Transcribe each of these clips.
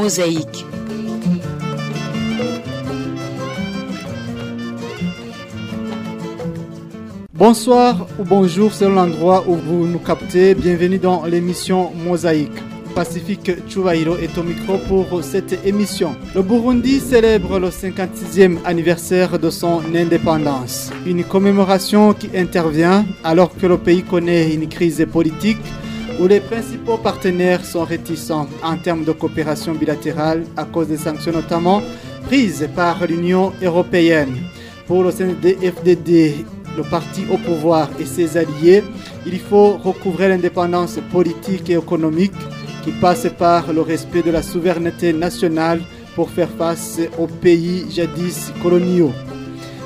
Mosaïque. Bonsoir ou bonjour selon l'endroit où vous nous captez. Bienvenue dans l'émission Mosaïque. Pacifique Chouvairo est au micro pour cette émission. Le Burundi célèbre le 56e anniversaire de son indépendance. Une commémoration qui intervient alors que le pays connaît une crise politique où les principaux partenaires sont réticents en termes de coopération bilatérale à cause des sanctions notamment prises par l'Union européenne. Pour le CNDD-FDD, le parti au pouvoir et ses alliés, il faut recouvrer l'indépendance politique et économique qui passe par le respect de la souveraineté nationale pour faire face aux pays jadis coloniaux.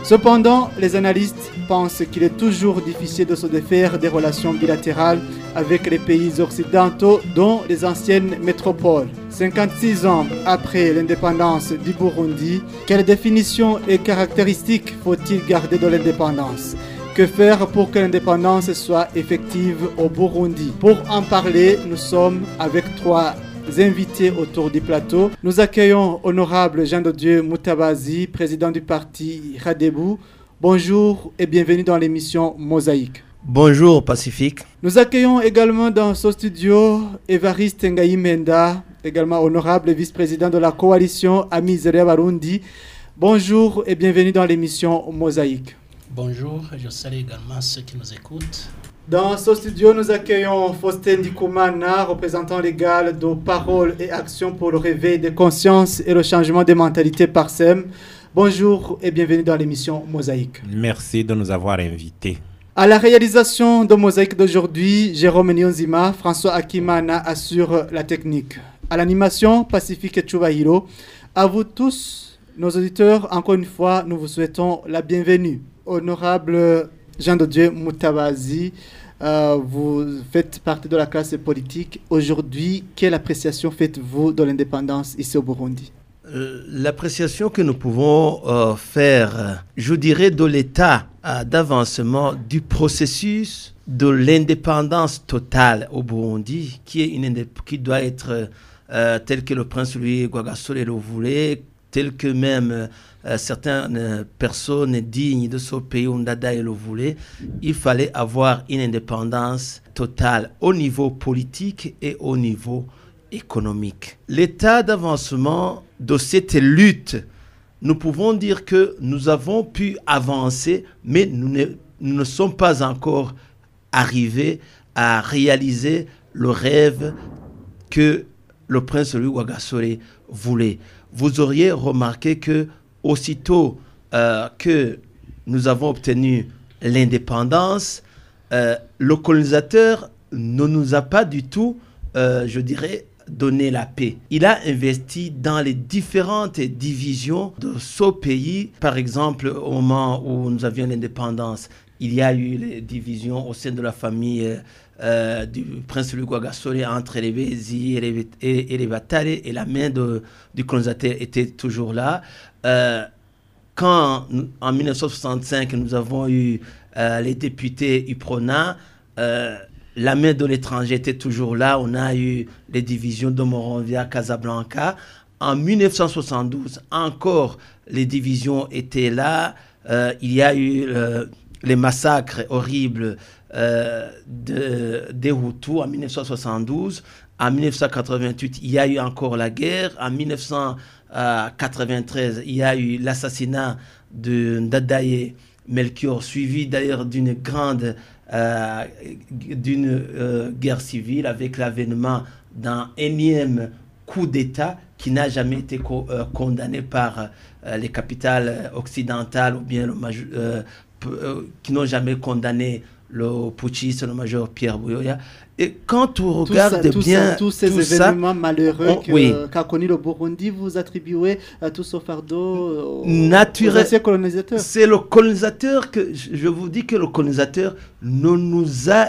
Cependant, les analystes pensent qu'il est toujours difficile de se défaire des relations bilatérales avec les pays occidentaux, dont les anciennes métropoles. 56 ans après l'indépendance du Burundi, quelle définition et caractéristiques faut-il garder de l'indépendance? Que faire pour que l'indépendance soit effective au Burundi? Pour en parler, nous sommes avec trois invités autour du plateau. Nous accueillons honorable Jean de Dieu Moutabazi, président du parti Radebou. Bonjour et bienvenue dans l'émission Mosaïque. Bonjour Pacifique. Nous accueillons également dans ce studio Evariste Ngaïmenda, également honorable vice-président de la coalition Amis Barundi. Bonjour et bienvenue dans l'émission Mosaïque. Bonjour, je salue également ceux qui nous écoutent. Dans ce studio, nous accueillons Faustin Dikoumana, représentant légal de Parole et Action pour le réveil des consciences et le changement des mentalités par SEM. Bonjour et bienvenue dans l'émission Mosaïque. Merci de nous avoir invités. À la réalisation de Mosaïque d'aujourd'hui, Jérôme Nyonzima, François Akimana assure la technique. À l'animation, Pacifique Chubahiro. À vous tous, nos auditeurs, encore une fois, nous vous souhaitons la bienvenue. Honorable Jean de Dieu Moutabazi, euh, vous faites partie de la classe politique. Aujourd'hui, quelle appréciation faites-vous de l'indépendance ici au Burundi? Euh, L'appréciation que nous pouvons euh, faire, je dirais, de l'état d'avancement du processus de l'indépendance totale au Burundi, qui, est une qui doit être tel que le prince Louis Guagasole le voulait, tel que même euh, certaines personnes dignes de ce pays, Ndada le voulait, il fallait avoir une indépendance totale au niveau politique et au niveau économique. L'état d'avancement de cette lutte, nous pouvons dire que nous avons pu avancer, mais nous ne, nous ne sommes pas encore arrivés à réaliser le rêve que le prince Louis Ouagasore voulait. Vous auriez remarqué que aussitôt euh, que nous avons obtenu l'indépendance, euh, le colonisateur ne nous a pas du tout, euh, je dirais, donné la paix. Il a investi dans les différentes divisions de ce pays. Par exemple, au moment où nous avions l'indépendance, il y a eu les divisions au sein de la famille du prince Gasole entre les Bézi et les, et, et, la main du colonisateur était toujours là. Euh, quand en 1965 nous avons eu euh, les députés UPRONA, euh, la main de l'étranger était toujours là. On a eu les divisions de Moronvia, Casablanca. En 1972, encore, les divisions étaient là. il y a eu les massacres horribles de, des Hutus en 1972. En 1988, il y a eu encore la guerre. En 1900 93, il y a eu l'assassinat de Ndadaye Melchior, suivi d'ailleurs d'une grande euh, d'une euh, guerre civile avec l'avènement d'un énième coup d'État qui n'a jamais été euh, condamné par les capitales occidentales ou bien qui n'ont jamais condamné le putschiste, le major Pierre Bouyoya. Et quand on regarde bien tous ces événements malheureux qu'a connu le Burundi, vous attribuez à tout ce fardeau naturel. C'est le colonisateur que je vous dis que le colonisateur ne nous a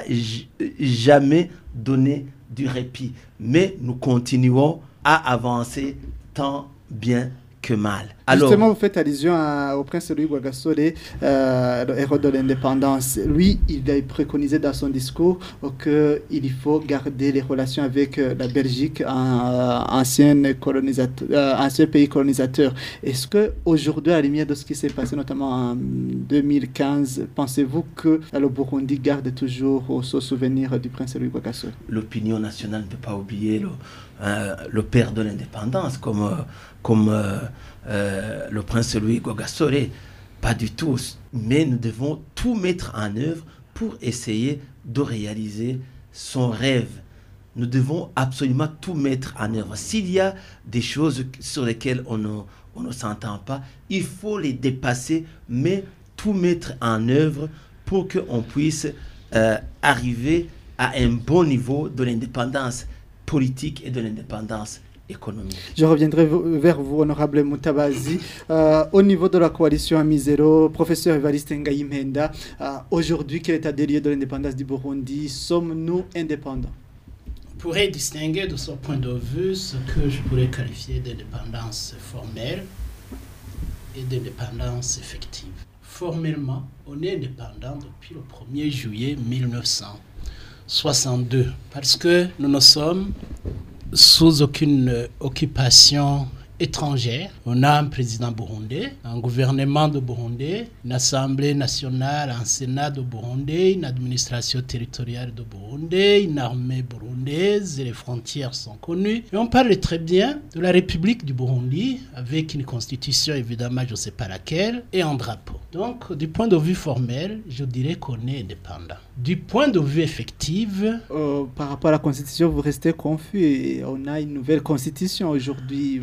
jamais donné du répit, mais nous continuons à avancer tant bien que mal. Alors, Justement, vous faites allusion au prince Louis Guagasore, euh, le héros de l'indépendance. Lui, il a préconisé dans son discours qu'il faut garder les relations avec euh, la Belgique, un, ancien, colonisateur, ancien pays colonisateur. Est-ce qu'aujourd'hui, à la lumière de ce qui s'est passé, notamment en 2015, pensez-vous que le Burundi garde toujours ce souvenir du prince Louis Guagasore L'opinion nationale ne peut pas oublier le, le père de l'indépendance, comme comme euh, euh, le prince Louis Gogasore. Pas du tout. Mais nous devons tout mettre en œuvre pour essayer de réaliser son rêve. Nous devons absolument tout mettre en œuvre. S'il y a des choses sur lesquelles on ne, s'entend pas, il faut les dépasser, mais tout mettre en œuvre pour qu'on puisse euh, arriver à un bon niveau de l'indépendance politique et de l'indépendance je reviendrai vers vous, honorable Moutabazi. Euh, au niveau de la coalition Amizero, professeur Evariste Ngaïmenda, euh, aujourd'hui, quel état des lieux de l'indépendance du Burundi? Sommes-nous indépendants? On pourrait distinguer de ce point de vue ce que je pourrais qualifier d'indépendance formelle et d'indépendance effective. Formellement, on est indépendant depuis le 1er juillet 1962 parce que nous nous sommes sous aucune occupation étrangère. On a un président burundais, un gouvernement de Burundi, une assemblée nationale, un sénat de Burundi, une administration territoriale de Burundi, une armée burundaise et les frontières sont connues. Et on parle très bien de la République du Burundi avec une constitution évidemment, je ne sais pas laquelle, et un drapeau. Donc, du point de vue formel, je dirais qu'on est indépendant. Du point de vue effectif... Euh, par rapport à la constitution, vous restez confus. On a une nouvelle constitution aujourd'hui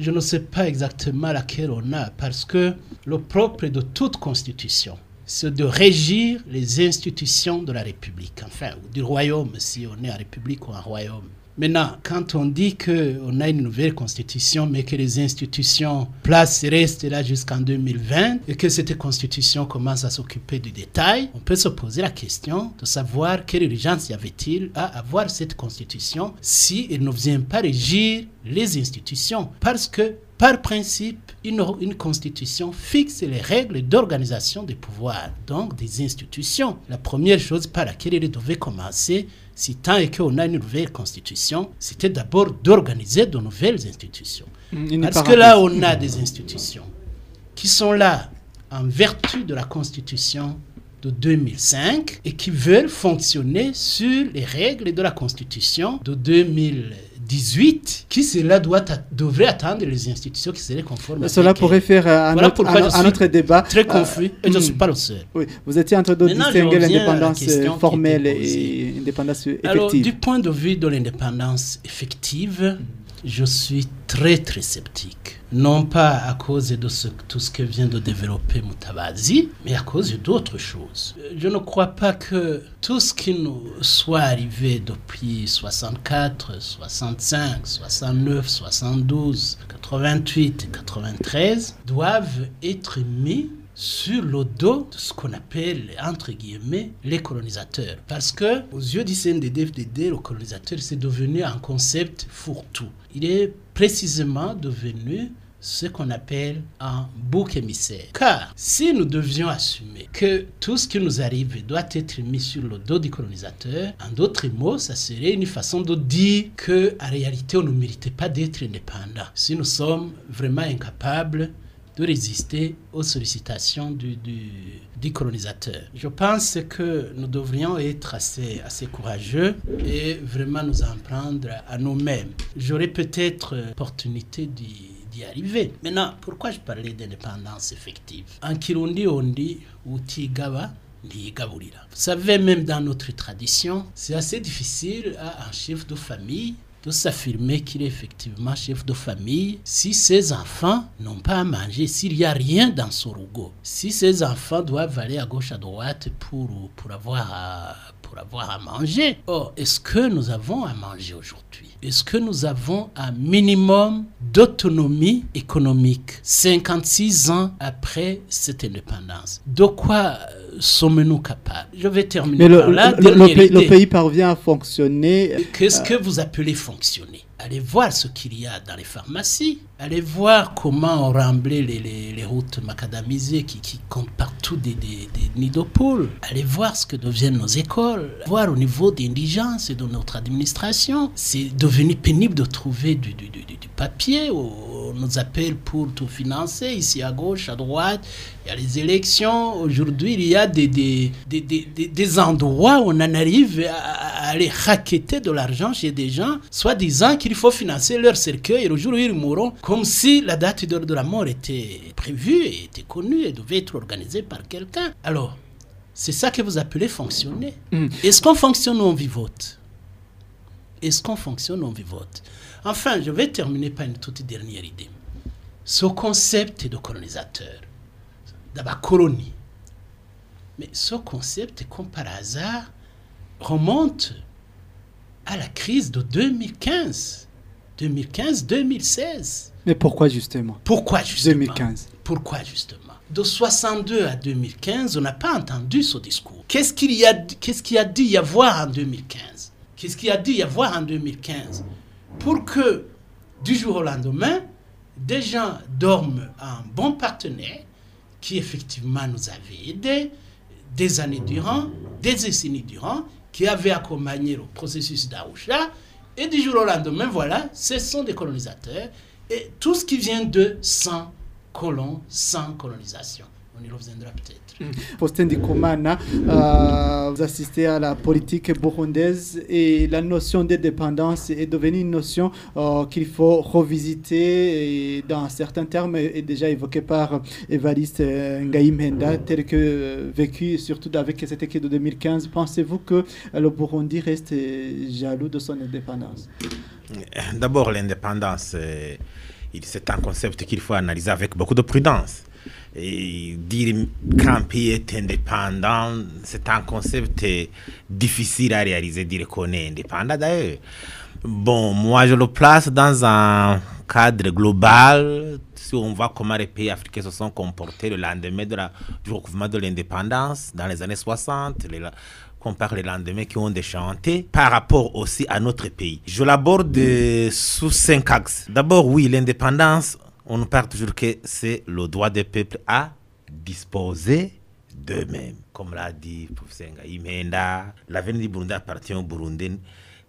je ne sais pas exactement laquelle on a, parce que le propre de toute constitution, c'est de régir les institutions de la République, enfin, du royaume, si on est en République ou en royaume. Maintenant, quand on dit qu'on a une nouvelle constitution, mais que les institutions placent restent là jusqu'en 2020 et que cette constitution commence à s'occuper du détail, on peut se poser la question de savoir quelle urgence y avait-il à avoir cette constitution si elle ne vient pas régir les institutions. Parce que par principe, une, une, constitution fixe les règles d'organisation des pouvoirs, donc des institutions. La première chose par laquelle elle devait commencer, si tant est qu'on a une nouvelle constitution, c'était d'abord d'organiser de nouvelles institutions. Parce que là, on a des institutions qui sont là en vertu de la constitution de 2005 et qui veulent fonctionner sur les règles de la constitution de 2000. 18, qui cela doit devrait attendre les institutions qui seraient conformes. Cela pourrait faire un, autre, un, autre, débat. Très confus et je ne suis hmm. pas le seul. Oui, vous étiez en train de distinguer l'indépendance formelle et l'indépendance effective. Alors, du point de vue de l'indépendance effective, je suis très très sceptique. Non pas à cause de tout ce que vient de développer Mutabazi, mais à cause d'autres choses. Je ne crois pas que tout ce qui nous soit arrivé depuis 64, 65, 69, 72, 88 et 93 doivent être mis sur le dos de ce qu'on appelle, entre guillemets, les colonisateurs. Parce que, aux yeux du CNDD-FDD, le colonisateur, c'est devenu un concept fourre-tout. Il est précisément devenu ce qu'on appelle un bouc émissaire. Car si nous devions assumer que tout ce qui nous arrive doit être mis sur le dos du colonisateur, en d'autres mots, ça serait une façon de dire que en réalité on ne méritait pas d'être indépendant. Si nous sommes vraiment incapables de résister aux sollicitations du, du, colonisateur. Je pense que nous devrions être assez, assez courageux et vraiment nous en prendre à nous-mêmes. J'aurais peut-être l'opportunité d'y arriver. Maintenant, pourquoi je parlais d'indépendance effective? En Kirundi, on dit Utigaba. Vous savez, même dans notre tradition, c'est assez difficile à un chef de famille s'affirmer qu'il est effectivement chef de famille si ses enfants n'ont pas à manger, s'il n'y a rien dans son rougo, si ses enfants doivent aller à gauche, à droite pour, pour, avoir, à, pour avoir à manger. Or, est-ce que nous avons à manger aujourd'hui? Est-ce que nous avons un minimum d'autonomie économique 56 ans après cette indépendance? De quoi euh, sommes-nous capables? Je vais terminer par là. Le, pays, parvient à fonctionner. Qu'est-ce que vous appelez fonctionner? Allez voir ce qu'il y a dans les pharmacies. Allez voir comment ont remblé les, les- routes macadamisées qui, qui comptent partout des, des, des nids de poules. Allez voir ce que deviennent nos écoles. Voir au niveau d'indigence et de notre administration. C'est devenu pénible de trouver du, du, du, du- papier. On nous appelle pour tout financer, ici à gauche, à droite. Il y a les élections. Aujourd'hui, il y a des, des, des, des, des- des endroits où on en arrive à, à aller raqueter de l'argent chez des gens, soit disant qu'il faut financer leur cercueil et le jour où ils mourront, comme si la date de, de la mort était prévue, et était connue et devait être organisée par quelqu'un. Alors, c'est ça que vous appelez fonctionner. Mm. Est-ce qu'on fonctionne ou on vivote? Est-ce qu'on fonctionne ou on vivote? Enfin, je vais terminer par une toute dernière idée. Ce concept de colonisateur, d'abord colonie, mais ce concept, comme par hasard, remonte à la crise de 2015. 2015-2016. Mais pourquoi justement? Pourquoi justement? 2015. Pourquoi justement? De 62 à 2015, on n'a pas entendu ce discours. Qu'est-ce qu'il y a, qu'est-ce qu'il a dit y avoir en 2015 Qu'est-ce qu'il y a dit y avoir en 2015 Pour que du jour au lendemain, des gens dorment un bon partenaire qui effectivement nous avait aidés des années durant, des décennies durant, qui avait accompagné le processus d'Arusha. Et du jour au lendemain, voilà, ce sont des colonisateurs. Et tout ce qui vient de sans colon, sans colonisation. On y reviendra peut-être. Faustin Ndikumana, euh, vous assistez à la politique burundaise et la notion de dépendance est devenue une notion euh, qu'il faut revisiter et dans certains termes est déjà évoquée par Evariste euh, Ngaïmenda, tel que euh, vécu surtout avec cette équipe de 2015. Pensez-vous que le Burundi reste euh, jaloux de son indépendance? D'abord, l'indépendance, c'est un concept qu'il faut analyser avec beaucoup de prudence. Et dire pays est indépendant, c'est un concept difficile à réaliser, dire qu'on est indépendant d'ailleurs. Bon, moi je le place dans un cadre global. Si on voit comment les pays africains se sont comportés le lendemain de la, du recouvrement de l'indépendance, dans les années 60, les, compare les lendemains qui ont déchanté par rapport aussi à notre pays. Je l'aborde sous cinq axes. D'abord, oui, l'indépendance, on parle toujours que c'est le droit des peuples à disposer d'eux-mêmes. Comme l'a dit professeur Ngaïmenda, l'avenir du Burundi appartient au Burundi.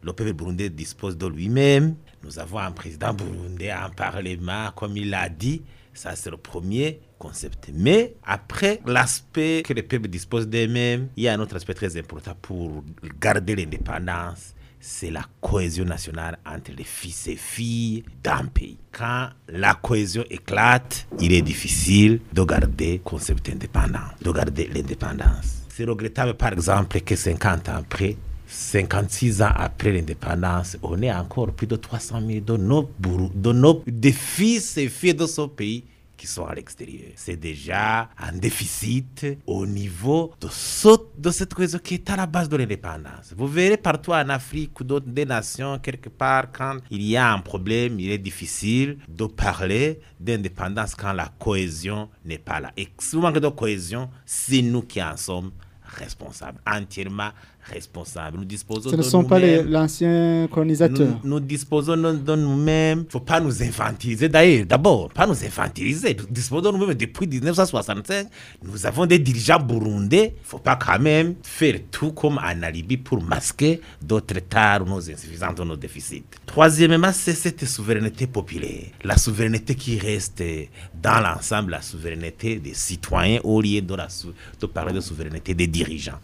Le peuple burundais dispose de lui-même. Nous avons un président burundais, un parlement, comme il l'a dit. Ça, c'est le premier concept. Mais après l'aspect que les peuples disposent d'eux-mêmes, il y a un autre aspect très important pour garder l'indépendance. C'est la cohésion nationale entre les fils et filles d'un pays. Quand la cohésion éclate, il est difficile de garder le concept indépendant, de garder l'indépendance. C'est regrettable, par exemple, que 50 ans après, 56 ans après l'indépendance, on est encore plus de 300 000 de nos, de nos des fils et filles de ce pays qui sont à l'extérieur. C'est déjà un déficit au niveau de, ce- de cette cohésion qui est à la base de l'indépendance. Vous verrez partout en Afrique ou d'autres nations, quelque part, quand il y a un problème, il est difficile de parler d'indépendance quand la cohésion n'est pas là. Et vous manquez de cohésion, c'est nous qui en sommes responsables, entièrement responsables. Nous disposons Ce ne sont pas l'ancien colonisateur. Nous, nous disposons de, de nous-mêmes. Il ne faut pas nous infantiliser d'ailleurs. D'abord, pas nous infantiliser. Nous disposons de nous-mêmes depuis 1965. Nous avons des dirigeants burundais. Il ne faut pas quand même faire tout comme un alibi pour masquer d'autres retards, nos insuffisances, nos déficits. Troisièmement, c'est cette souveraineté populaire. La souveraineté qui reste dans l'ensemble, la souveraineté des citoyens au lieu de, la de parler de souveraineté des dirigeants.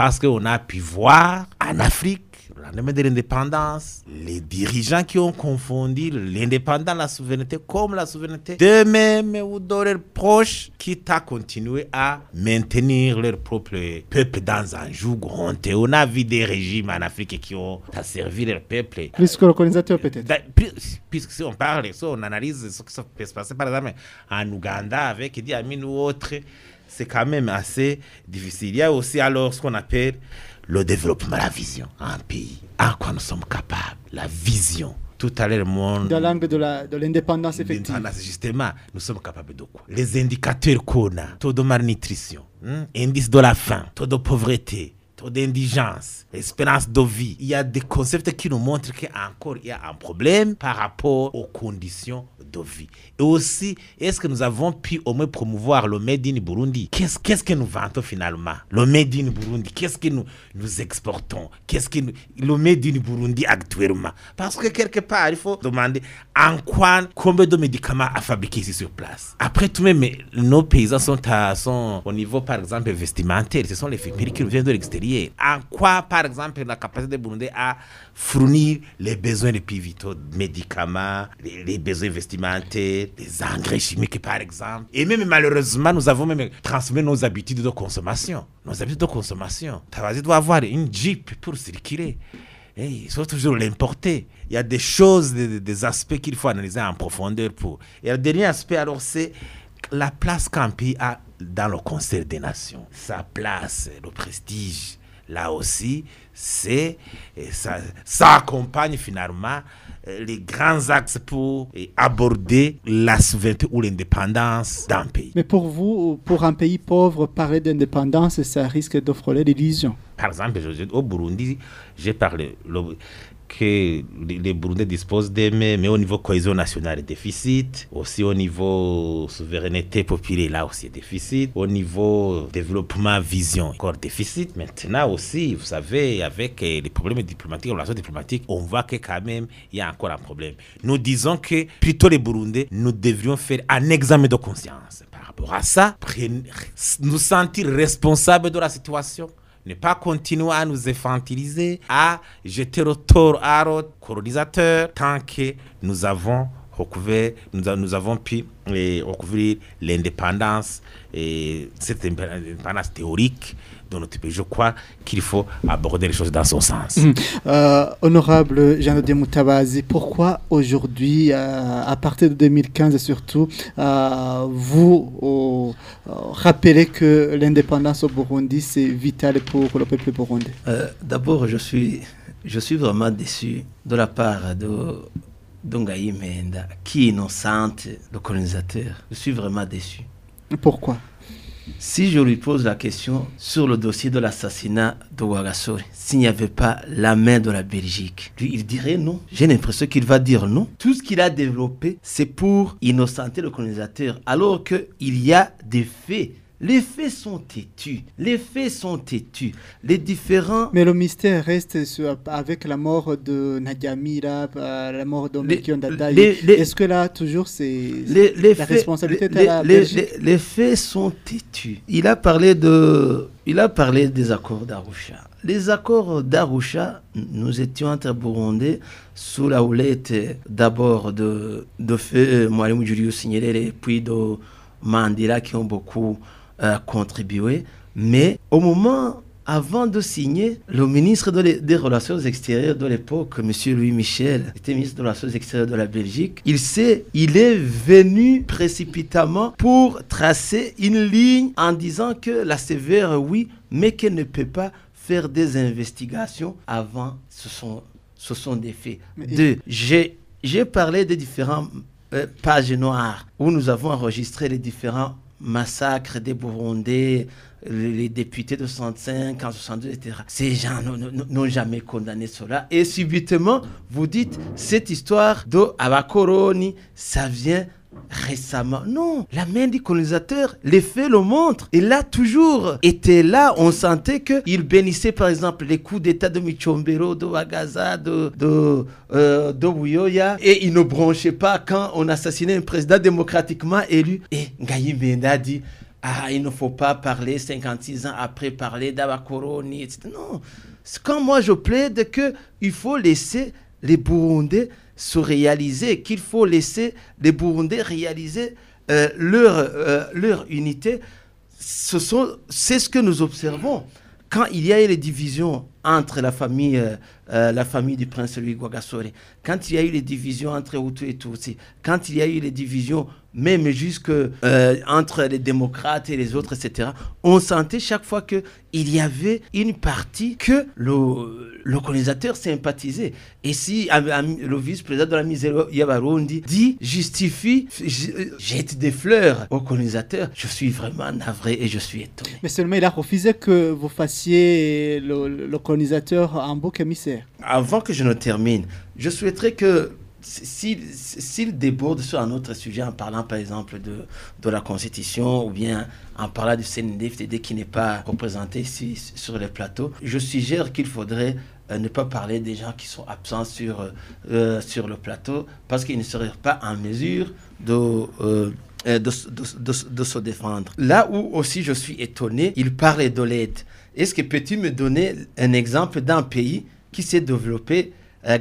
Parce qu'on a pu voir en Afrique, le lendemain de l'indépendance, les dirigeants qui ont confondu l'indépendance, la souveraineté, comme la souveraineté d'eux-mêmes ou de leurs proches, quitte à continuer à maintenir leur propre peuple dans un joug honteux. On a vu des régimes en Afrique qui ont asservi leur peuple Plus que le colonisateur peut-être. Da- puis- Puisque si on parle, si on analyse ce qui se peut se passer, par exemple, en Ouganda avec Idi Amin ou autre, c'est quand même assez difficile. Il y a aussi alors ce qu'on appelle le développement, la vision en pays. À quoi nous sommes capables, la vision. Tout à l'heure, mon... Dans l'angle de la- de l'indépendance effective. L'indépendance, justement, nous sommes capables de quoi? Les indicateurs qu'on a, taux de malnutrition, hein, indice de la faim, taux de pauvreté, taux d'indigence, espérance de vie. Il y a des concepts qui nous montrent qu'encore il y a un problème par rapport aux conditions de vie. Et aussi, est-ce que nous avons pu au moins promouvoir le Made in Burundi? Qu'est-ce que nous vantons finalement? Le Made Burundi, qu'est-ce que nous, nous exportons? Qu'est-ce que nous- le Made Burundi actuellement? Parce que quelque part, il faut demander en quoi, combien de médicaments à fabriquer ici sur place? Après tout même, nos paysans sont, à, sont au niveau, par exemple, vestimentaire. Ce sont les féminines qui viennent de l'extérieur. En quoi, par exemple, la capacité de Burundi à fournir les besoins les plus vitaux, médicaments, les, les besoins vestimentaires, les engrais chimiques, par exemple. Et même malheureusement, nous avons même transformé nos habitudes de consommation. Nos habitudes de consommation. Tabazi doit avoir une Jeep pour circuler. Et il faut toujours l'importer. Il y a des choses, des, des aspects qu'il faut analyser en profondeur pour. Et le dernier aspect, alors, c'est la place qu'Ampi a dans le concert des nations. Sa place, le prestige, là aussi, c'est ça, ça accompagne finalement les grands axes pour euh, aborder la souveraineté ou l'indépendance d'un pays. Mais pour vous, pour un pays pauvre, parler d'indépendance, ça risque d'offrir l'illusion. Par exemple, au Burundi, j'ai parlé le- que les, Burundais disposent d'aimer, mais au niveau cohésion nationale, déficit. Aussi au niveau souveraineté populaire, là aussi, déficit. Au niveau développement, vision, encore déficit. Maintenant aussi, vous savez, avec eh, les problèmes diplomatiques, relations diplomatiques, on voit que quand même, il y a encore un problème. Nous disons que plutôt les Burundais, nous devrions faire un examen de conscience par rapport à ça, nous sentir responsables de la situation ne pas continuer à nous infantiliser, à jeter au tort à notre colonisateur tant que nous avons recouvert, nous, avons pu eh, recouvrir l'indépendance et cette indépendance théorique de notre pays. Je crois qu'il faut aborder les choses dans son sens. Euh, honorable Jean de Moutabazi, pourquoi aujourd'hui, euh, à partir de 2015 surtout, euh, vous rappelez que l'indépendance au Burundi, c'est vital pour le peuple burundais? Euh, D'abord, je suis, je suis vraiment déçu de la part de d'Ongaï Menda, qui innocente le colonisateur. Je suis vraiment déçu. Pourquoi? Si je lui pose la question sur le dossier de l'assassinat de Ouagasori, s'il n'y avait pas la main de la Belgique, lui, il dirait non. J'ai l'impression qu'il va dire non. Tout ce qu'il a développé, c'est pour innocenter le colonisateur, alors qu'il y a des faits. Les faits sont têtus. Les faits sont têtus. Les différents... Mais le mystère reste sur- avec la mort de Nadia Mira, euh, la mort d'Omekion Dadaï. Est-ce que là, toujours, c'est la faits, responsabilité les, à la les- Belgique les- les faits sont têtus. Il a parlé de, il a parlé des accords d'Arusha. Les accords d'Arusha, nous étions entre Burundais sous la houlette d'abord de, de feu Mwalimu Julius Nyerere puis de Mandela qui ont beaucoup euh, contribué. Mais au moment avant de signer, le ministre de des Relations extérieures de l'époque, M. Louis Michel, était ministre des Relations extérieures de la Belgique, il, s'est, il est venu précipitamment pour tracer une ligne en disant que la sévère, oui, mais qu'elle ne peut pas faire des investigations avant ce sont, ce sont des faits. Mais- Deux, j'ai, j'ai parlé des différentes euh, pages noires où nous avons enregistré les différents massacres des Burundais, les, députés de 65, en 62, etc. Ces gens n'ont- jamais condamné cela. Et subitement, vous dites, cette histoire de ça vient récemment. Non, la main du colonisateur, les faits le montrent. Il a toujours été là. On sentait qu'il bénissait, par exemple, les coups d'État de Michombero, de Wagaza, de, de, euh. Et il ne bronchait pas quand on assassinait un président démocratiquement élu. Et Benda dit ah, il ne faut pas parler 56 ans après parler d'Abakoroni, etc. Non. Quand moi je plaide que il faut laisser les Burundais se réaliser, qu'il faut laisser les Burundais réaliser euh, leur, euh, leur unité, ce c'est ce que nous observons. Quand il y a eu les divisions entre la famille, euh, euh, la famille du prince Louis Guagasore, quand il y a eu les divisions entre Hutu et Tutsi, quand il y a eu les divisions même jusque euh, entre les démocrates et les autres, etc., on sentait chaque fois qu'il y avait une partie que le, le colonisateur sympathisait. Et si le vice-président de la misère Yabarundi dit, justifie, jette des fleurs au colonisateur, je suis vraiment navré et je suis étonné. Mais seulement, il a refusé que vous fassiez le, le colonisateur en bouc émissaire. Avant que je ne termine, je souhaiterais que s'il déborde sur un autre sujet en parlant par exemple de, de la Constitution ou bien en parlant du CNDFTD qui n'est pas représenté ici sur les plateaux, je suggère qu'il faudrait euh, ne pas parler des gens qui sont absents sur, euh, euh, sur le plateau parce qu'ils ne seraient pas en mesure de, de, de, se défendre. Là où aussi je suis étonné, il parlait de l'aide. Est-ce que peux-tu me donner un exemple d'un pays qui s'est développé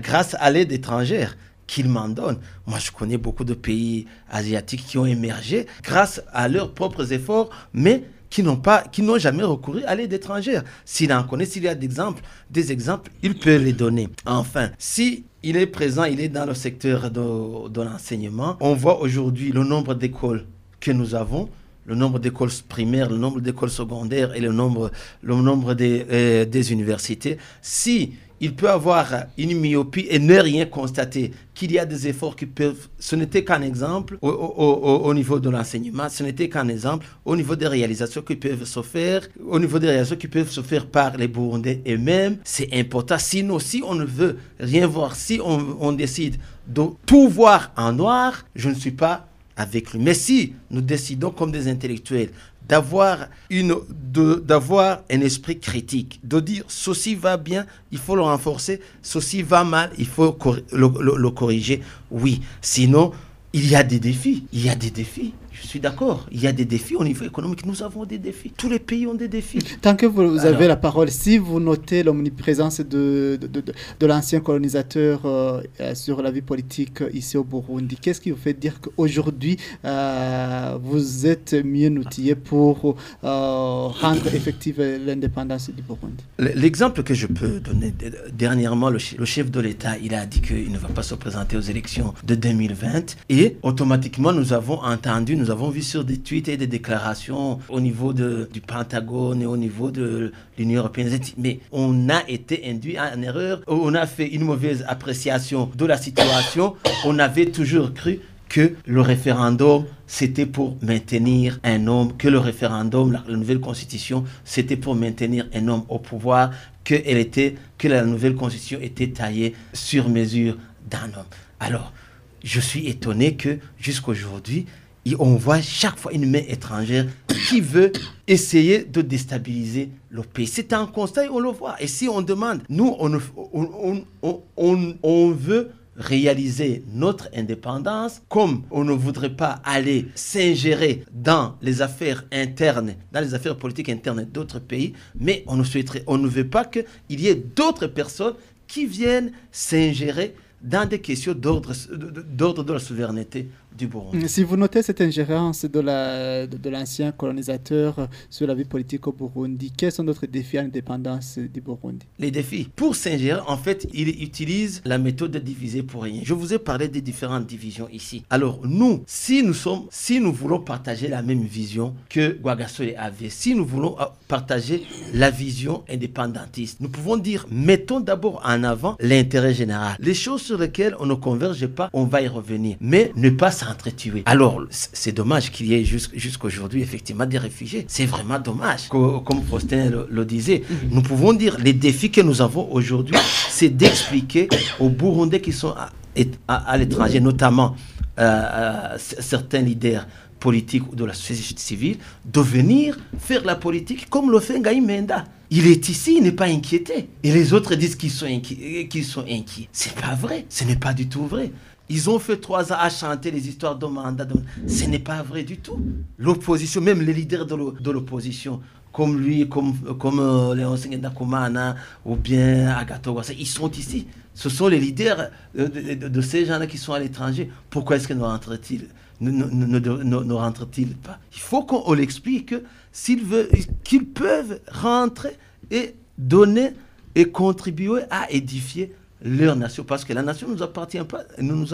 grâce à l'aide étrangère qu'il m'en donne? Moi, je connais beaucoup de pays asiatiques qui ont émergé grâce à leurs propres efforts, mais qui n'ont pas, qui n'ont jamais recouru à l'aide étrangère. S'il en connaît, s'il y a des exemples, des exemples, il peut les donner. Enfin, si il est présent, il est dans le secteur de l'enseignement, on voit aujourd'hui le nombre d'écoles que nous avons le nombre d'écoles primaires, le nombre d'écoles secondaires et le nombre, le nombre des, euh, des universités. Si il peut avoir une myopie et ne rien constater, qu'il y a des efforts qui peuvent, ce n'était qu'un exemple au, au, niveau de l'enseignement, ce n'était qu'un exemple au niveau des réalisations qui peuvent se faire, au niveau des réalisations qui peuvent se faire par les Burundais eux-mêmes, c'est important. Sinon, si on ne veut rien voir, si on, on décide de tout voir en noir, je ne suis pas avec lui. Mais si nous décidons comme des intellectuels d'avoir une d'avoir un esprit critique, de dire ceci va bien, il faut le renforcer, ceci va mal, il faut le corriger. Oui, sinon il y a des défis, il y a des défis. Je suis d'accord. Il y a des défis au niveau économique. Nous avons des défis. Tous les pays ont des défis. Tant que vous avez la parole, si vous notez l'omniprésence de, de, de, l'ancien colonisateur euh, euh, sur la vie politique ici au Burundi, qu'est-ce qui vous fait dire qu'aujourd'hui, euh, vous êtes mieux outillé pour rendre effective l'indépendance du Burundi? L'exemple que je peux donner, dernièrement, le, le chef de l'État, il a dit qu'il ne va pas se présenter aux élections de 2020 et automatiquement, nous avons entendu, nous avons vu sur des tweets et des déclarations au niveau de, du Pentagone et au niveau de l'Union européenne. Mais on a été induit en erreur, on a fait une mauvaise appréciation de la situation. On avait toujours cru que le référendum, c'était pour maintenir un homme, que le référendum, la, nouvelle constitution, c'était pour maintenir un homme au pouvoir, que, elle était, que la nouvelle constitution était taillée sur mesure d'un homme. Alors, je suis étonné que jusqu'aujourd'hui, on voit chaque fois une main étrangère qui veut essayer de déstabiliser le pays. C'est un constat et on le voit. Et si on demande, nous, on, veut réaliser notre indépendance, comme on ne voudrait pas aller s'ingérer dans les affaires internes, dans les affaires politiques internes d'autres pays, mais on ne, souhaiterait, on ne veut pas qu'il y ait d'autres personnes qui viennent s'ingérer dans des questions d'ordre de la souveraineté si vous notez cette ingérence de l'ancien de, colonisateur sur la vie politique au Burundi, quels sont d'autres défis à l'indépendance du Burundi? Les défis. Pour s'ingérer, en fait, il utilise la méthode de diviser pour rien. Je vous ai parlé des différentes divisions ici. Alors, nous, si nous sommes, si nous voulons partager la même vision que Guagasole avait, si nous voulons euh, partager la vision indépendantiste, nous pouvons dire, mettons d'abord en avant l'intérêt général. Les choses sur lesquelles on ne converge pas, on va y revenir. Mais ne pas s'en alors, c'est dommage qu'il y ait jusqu'aujourd'hui effectivement des réfugiés. C'est vraiment dommage. Comme Faustin le, disait, mhm. nous pouvons dire les défis que nous avons aujourd'hui, c'est d'expliquer aux Burundais qui sont à, l'étranger, notamment euh, euh, certains leaders politiques ou de la société civile, de venir faire la politique comme le fait Ngaï Menda. Il est ici, il n'est pas inquiété. Et les autres disent qu'ils sont inquiets. Qu'ils sont inquiets. C'est pas vrai. Ce n'est pas du tout vrai. Ils ont fait trois ans à chanter les histoires de mandat. Ce n'est pas vrai du tout. L'opposition, même les leaders de l'opposition, comme lui, comme, comme euh, Léon Sengendakumana ou bien Agato ils sont ici. Ce sont les leaders de, ces gens-là qui sont à l'étranger. Pourquoi est-ce que ne rentrent-ils ne, ne, rentrent-ils pas? Il faut qu'on l'explique s'ils veulent, qu'ils peuvent rentrer et donner et contribuer à édifier leur nation, parce que la nation ne nous appartient pas, elle ne nous,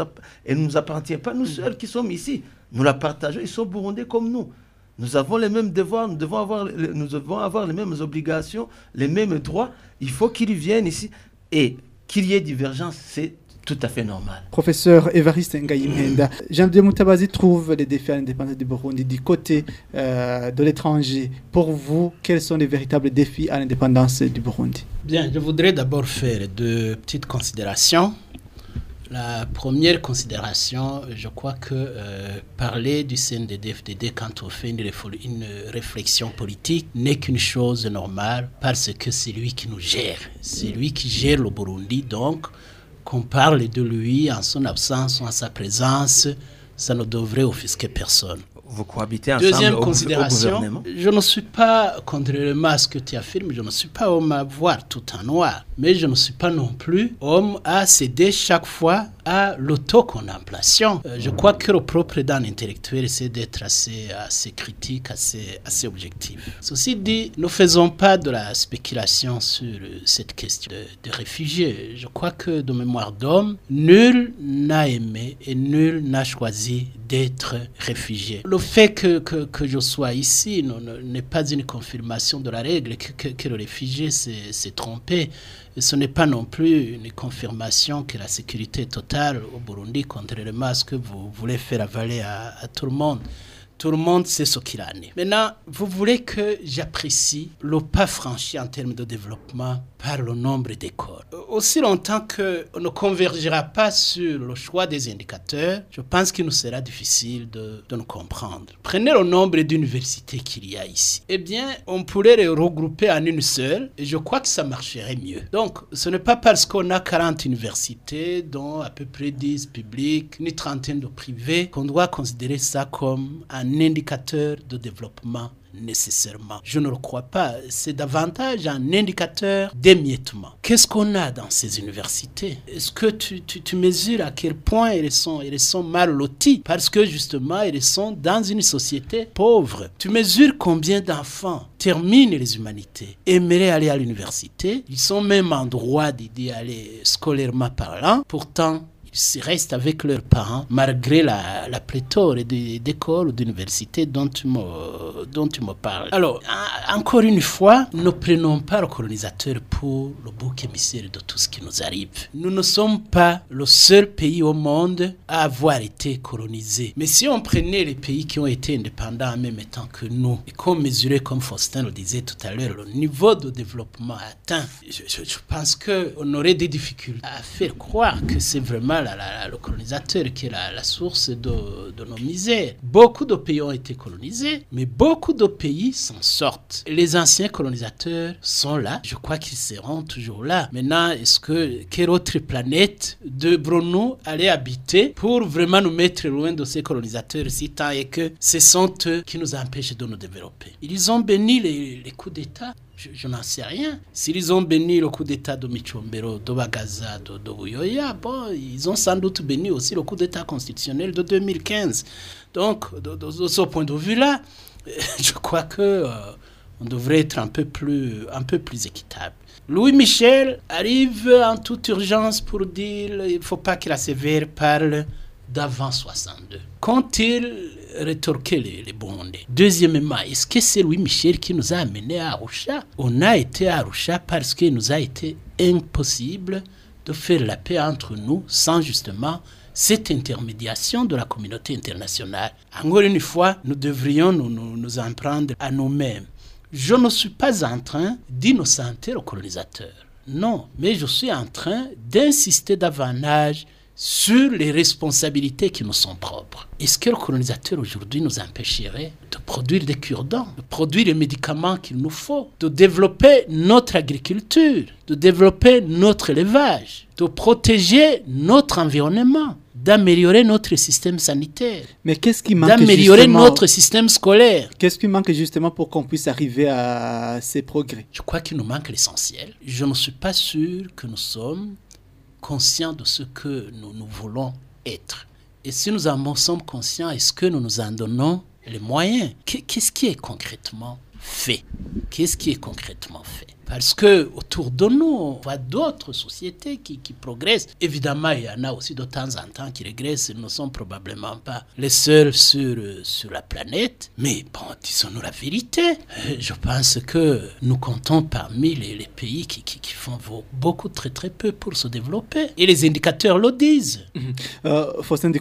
nous appartient pas nous seuls qui sommes ici. Nous la partageons, ils sont burundais comme nous. Nous avons les mêmes devoirs, nous devons avoir, nous devons avoir les mêmes obligations, les mêmes droits. Il faut qu'ils viennent ici. Et qu'il y ait divergence, c'est tout à fait normal. Professeur Evariste Ngayimenda, Jean de Moutabazi trouve les défis à l'indépendance du Burundi du côté euh, de l'étranger. Pour vous, quels sont les véritables défis à l'indépendance du Burundi? Bien, je voudrais d'abord faire deux petites considérations. La première considération, je crois que euh, parler du CNDD-FDD quand on fait une, une réflexion politique n'est qu'une chose normale parce que c'est lui qui nous gère. C'est lui qui gère le Burundi. Donc, qu'on parle de lui en son absence ou en sa présence, ça ne devrait offusquer personne vous cohabitez ensemble Deuxième au, considération, je ne suis pas, contrairement à ce que tu affirmes, je ne suis pas homme à voir tout en noir. Mais je ne suis pas non plus homme à céder chaque fois à l'autocontemplation. Euh, je crois que le propre d'un intellectuel, c'est d'être assez, assez critique, assez, assez objectif. Ceci dit, ne faisons pas de la spéculation sur cette question de, de réfugiés. Je crois que de mémoire d'homme, nul n'a aimé et nul n'a choisi d'être réfugié. Le fait que, que, je sois ici n'est pas une confirmation de la règle, que, que, le réfugié s'est trompé. Ce n'est pas non plus une confirmation que la sécurité totale au Burundi, contrairement à ce que vous voulez faire avaler à, à tout le monde. Tout le monde sait ce qu'il en est. Maintenant, vous voulez que j'apprécie le pas franchi en termes de développement par le nombre d'écoles. Aussi longtemps qu'on ne convergera pas sur le choix des indicateurs, je pense qu'il nous sera difficile de, de nous comprendre. Prenez le nombre d'universités qu'il y a ici. Eh bien, on pourrait les regrouper en une seule et je crois que ça marcherait mieux. Donc, ce n'est pas parce qu'on a 40 universités, dont à peu près 10 publiques, ni trentaine de privées, qu'on doit considérer ça comme un indicateur de développement nécessairement. Je ne le crois pas. C'est davantage un indicateur d'émiettement. Qu'est-ce qu'on a dans ces universités? Est-ce que tu, tu, mesures à quel point elles sont, elles sont mal loties Parce que justement, elles sont dans une société pauvre. Tu mesures combien d'enfants terminent les humanités, aimeraient aller à l'université? Ils sont même en droit d'y aller scolairement parlant. Pourtant, restent avec leurs parents malgré la, la pléthore d'écoles ou d'universités dont, tu me, dont tu me parles. Alors, encore une fois, ne prenons pas le colonisateur pour le bouc émissaire de tout ce qui nous arrive. Nous ne sommes pas le seul pays au monde à avoir été colonisé. Mais si on prenait les pays qui ont été indépendants en même temps que nous, et qu'on mesurait, comme Faustin le disait tout à l'heure, le niveau de développement atteint, je, je, je pense qu'on aurait des difficultés à faire croire que c'est vraiment le colonisateur qui est la, source de, nos misères. Beaucoup de pays ont été colonisés, mais beaucoup de pays s'en sortent. Les anciens colonisateurs sont là. Je crois qu'ils seront toujours là. Maintenant, est-ce que quelle autre planète devrons-nous aller habiter pour vraiment nous mettre loin de ces colonisateurs si tant est que ce sont eux qui nous empêchent de nous développer? Ils ont béni les coups d'État je, n'en sais rien. S'ils ont béni le coup d'État de Michombero, de Bagaza, de, de bon, ils ont sans doute béni aussi le coup d'État constitutionnel de 2015. Donc, de ce point de vue-là, je crois que euh, on devrait être un peu plus, un peu plus équitable. Louis Michel arrive en toute urgence pour dire il ne faut pas que la sévère parle d'avant 62. Quand il rétorquait les, les Burundais Deuxièmement, est-ce que c'est Louis Michel qui nous a amenés à Arusha? On a été à Arusha parce qu'il nous a été impossible de faire la paix entre nous sans justement cette intermédiation de la communauté internationale. Encore une fois, nous devrions nous, nous, nous en prendre à nous-mêmes. Je ne suis pas en train d'innocenter le colonisateur. Non, mais je suis en train d'insister davantage sur les responsabilités qui nous sont propres. Est-ce que le colonisateur aujourd'hui nous empêcherait de produire des cure-dents, de produire les médicaments qu'il nous faut, de développer notre agriculture, de développer notre élevage, de protéger notre environnement, d'améliorer notre système sanitaire, Mais qu'est-ce qui manque d'améliorer notre système scolaire? Qu'est-ce qui manque justement pour qu'on puisse arriver à ces progrès? Je crois qu'il nous manque l'essentiel. Je ne suis pas sûr que nous sommes conscients de ce que nous, nous voulons être. Et si nous en sommes conscients, est-ce que nous nous en donnons les moyens? Qu'est-ce qui est concrètement fait? Qu'est-ce qui est concrètement fait? Parce que autour de nous, on voit d'autres sociétés qui, progressent. Évidemment, il y en a aussi de temps en temps qui régressent. Ils ne sont probablement pas les seuls sur, sur la planète. Mais bon, disons-nous la vérité. Je pense que nous comptons parmi les, pays qui, qui, font beaucoup, très très peu pour se développer. Et les indicateurs le disent. Euh, Faustin de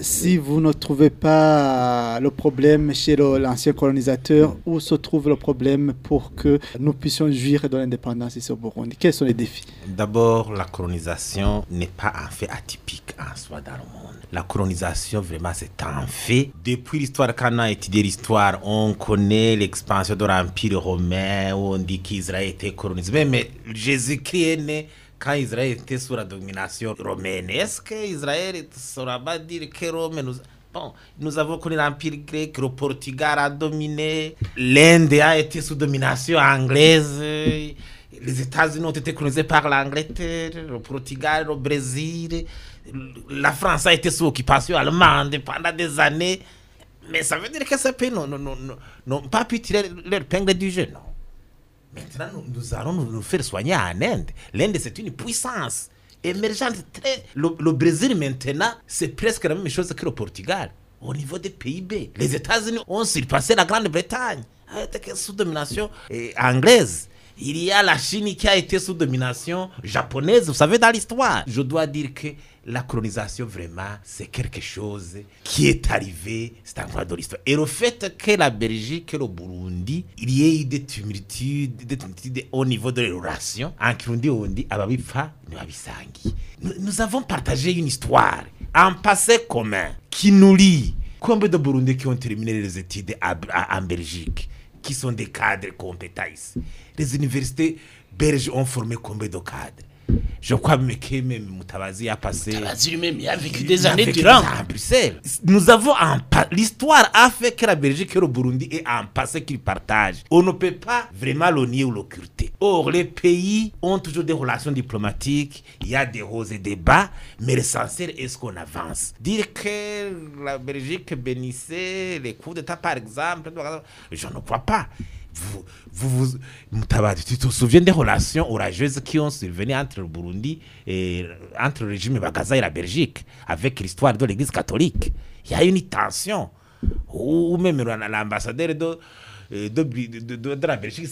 si vous ne trouvez pas le problème chez l'ancien colonisateur, où se trouve le problème pour que nous puissions jouir de l'indépendance ici au Burundi? Quels sont les défis? D'abord, la colonisation n'est pas un fait atypique en soi dans le monde. La colonisation, vraiment, c'est un fait. Depuis l'histoire, quand on a étudié l'histoire, on connaît l'expansion de l'Empire romain, où on dit qu'Israël était colonisé. Mais, mais Jésus-Christ est né quand Israël était sous la domination romaine. Est-ce qu'Israël ne saura pas dire que Rome? Nous... Bon, nous avons connu l'Empire grec, le Portugal a dominé, l'Inde a été sous domination anglaise, les États-Unis ont été colonisés par l'Angleterre, le Portugal, le Brésil, la France a été sous occupation allemande pendant des années. Mais ça veut dire que ces pays n'ont pas pu tirer leur pingles du jeu, non. Maintenant, nous, nous allons nous faire soigner en Inde. L'Inde, c'est une puissance émergente. Très... Le, le Brésil, maintenant, c'est presque la même chose que le Portugal. Au niveau des PIB, les États-Unis ont surpassé la Grande-Bretagne avec sous domination anglaise. Il y a la Chine qui a été sous domination japonaise, vous savez, dans l'histoire. Je dois dire que la colonisation, vraiment, c'est quelque chose qui est arrivé, c'est un de l'histoire. Et le fait que la Belgique et le Burundi, il y ait des tumultudes, des au niveau de les en Kirundi, Ondi, Ababifa, Nabisangi. Nous, nous avons partagé une histoire, un passé commun qui nous lie. Combien de Burundais qui ont terminé les études en Belgique, qui sont des cadres compétents Les universités belges ont formé combien de cadres? Je crois que même Moutabazi a passé. Tabazi lui-même, a vécu des années durant. à Bruxelles. Nous avons un l'histoire a fait que la Belgique et le Burundi aient un passé qu'ils partagent. On ne peut pas vraiment le nier ou l'occulter. Or, les pays ont toujours des relations diplomatiques. Il y a des hauts et des bas, mais l'essentiel est ce qu'on avance. Dire que la Belgique bénissait les coups d'État, par exemple, je ne crois pas. Vous, vous, vous, tu te souviens des relations orageuses qui ont survenu entre le Burundi et entre le régime Bagaza et la Belgique, avec l'histoire de l'Église catholique? Il y a une tension. Ou même l'ambassadeur de, euh, de, de, de, de la Belgique,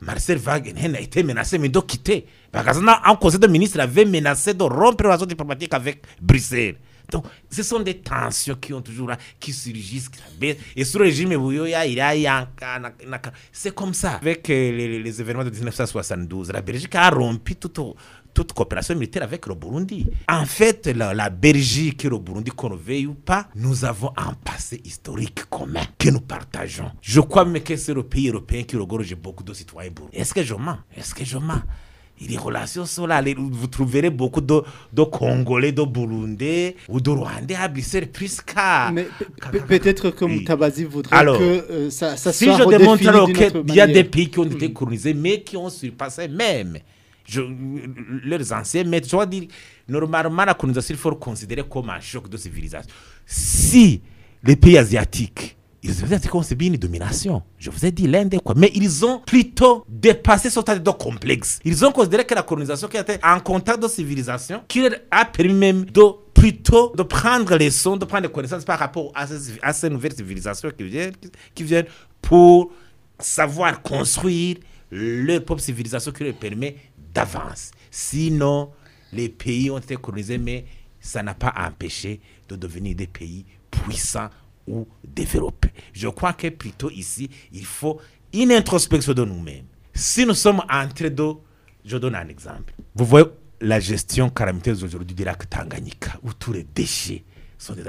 Marcel Wagenhen a été menacé, mais de quitter. Bagaza, en conseil de ministre, avait menacé de rompre les relations diplomatiques avec Bruxelles. Donc, ce sont des tensions qui ont toujours là, qui surgissent. qui baissent. Et sous le régime Bouyoya, il y a Yanka. C'est comme ça. Avec euh, les, événements de 1972, la Belgique a rompu toute, toute coopération militaire avec le Burundi. En fait, la, Belgique et le Burundi, qu'on le veuille ou pas, nous avons un passé historique commun que nous partageons. Je crois même que c'est le pays européen qui regorge beaucoup de citoyens burundais. Est-ce que je mens? Est-ce que je mens? Les relations sont là. Vous trouverez beaucoup de, de Congolais, de Burundais ou de Rwandais à Bruxelles plus qu'à. Mais peut-être que. Moutabazi voudrait Alors, que euh, ça, ça Si soit je démontre qu'il y a des pays qui ont été colonisés, mais qui ont surpassé même je, leurs anciens maîtres, je dois dire, normalement, la colonisation, il faut le considérer comme un choc de civilisation. Si les pays asiatiques, asiatiques ont subi une domination, je vous ai dit l'Inde, quoi, mais ils ont plutôt dépassé ce stade de complexe. Ils ont considéré que la colonisation qui était en contact de civilisation, qui leur a permis même de plutôt de prendre les sons, de prendre des connaissances par rapport à ces, à nouvelles civilisations qui viennent, qui viennent pour savoir construire leur propre civilisation qui leur permet d'avance. Sinon, les pays ont été colonisés, mais ça n'a pas empêché de devenir des pays puissants ou développés. Je crois que plutôt ici, il faut une introspection de nous-mêmes. Si nous sommes en train de... Je donne un exemple. Vous voyez la gestion calamiteuse aujourd'hui du lac Tanganyika, où tous les déchets sont des.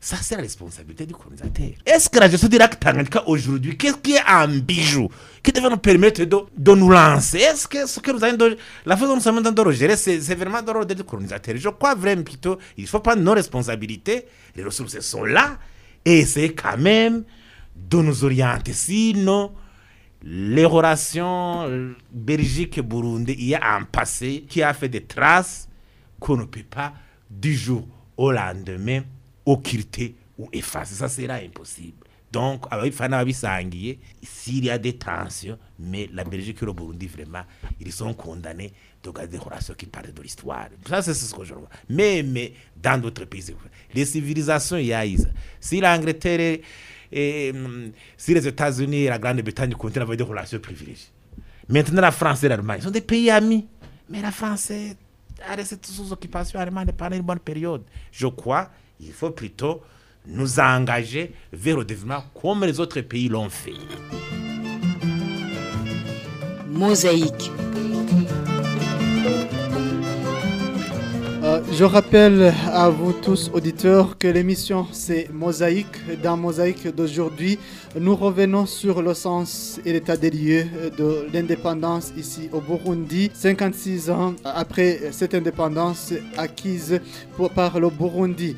Ça, c'est la responsabilité du colonisateur. Est-ce que la gestion du lac Tanganyika aujourd'hui, qu'est-ce qui est un bijou qui devrait nous permettre de, de nous lancer? Est-ce que ce que nous avons la façon dont nous sommes en train de gérer, c'est vraiment de l'ordre du colonisateur Je crois vraiment plutôt, il faut prendre nos responsabilités. Les ressources sont là essayer quand même de nous orienter. Sinon, les relations euh, Belgique et Burundi, il y a un passé qui a fait des traces qu'on ne peut pas du jour au lendemain occulter ou effacer. Ça sera impossible. Donc, s'il y a des tensions, mais la Belgique et le Burundi, vraiment, ils sont condamnés de garder des relations qui parlent de l'histoire. Ça, c'est ce que je vois. Mais, mais dans d'autres pays, les civilisations, il y a ça. Si l'Angleterre et, hum, si les États-Unis et la Grande-Bretagne continuent à avoir des relations privilégiées. Maintenant, la France et l'Allemagne sont des pays amis. Mais la France est- a resté sous occupation allemande pendant une bonne période. Je crois qu'il faut plutôt nous engager vers le développement comme les autres pays l'ont fait. Mosaïque. Euh, je rappelle à vous tous auditeurs que l'émission c'est Mosaïque. Dans Mosaïque d'aujourd'hui, nous revenons sur le sens et l'état des lieux de l'indépendance ici au Burundi. 56 ans après cette indépendance acquise par le Burundi.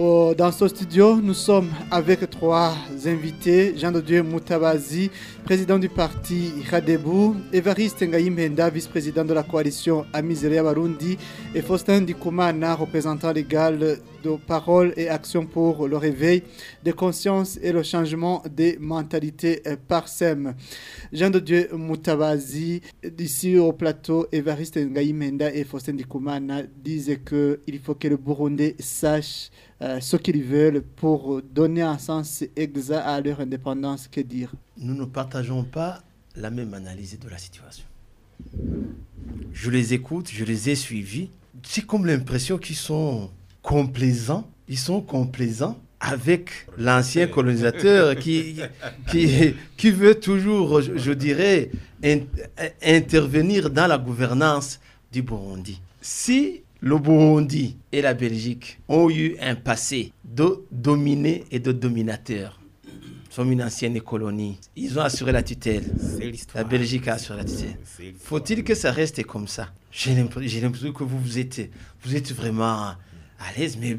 Dans ce studio, nous sommes avec trois invités. Jean de Dieu Moutabazi, président du parti Radebu, Evariste Ngayimpenda, vice-président de la coalition Amiseria Barundi, et Faustin Dikumana, représentant légal de Parole et Action pour le réveil des consciences et le changement des mentalités par SEM. Jean de Dieu Moutabazi, d'ici au plateau, Evariste Ngayimpenda et Faustin Dikumana disaient qu'il faut que le Burundi sache euh, ce qu'ils veulent pour donner un sens exact à leur indépendance. Que dire? Nous ne partageons pas la même analyse de la situation. Je les écoute, je les ai suivis. C'est comme l'impression qu'ils sont complaisants. Ils sont complaisants avec l'ancien colonisateur qui, qui, qui, veut toujours, je, je dirais, in, intervenir dans la gouvernance du Burundi. Si le Burundi et la Belgique ont eu un passé de dominés et de dominateurs. Sont une ancienne colonie. Ils ont assuré la tutelle. La Belgique a assuré la tutelle. Faut-il que ça reste comme ça? J'ai l'impression que vous, vous, êtes, vous êtes vraiment à l'aise, mais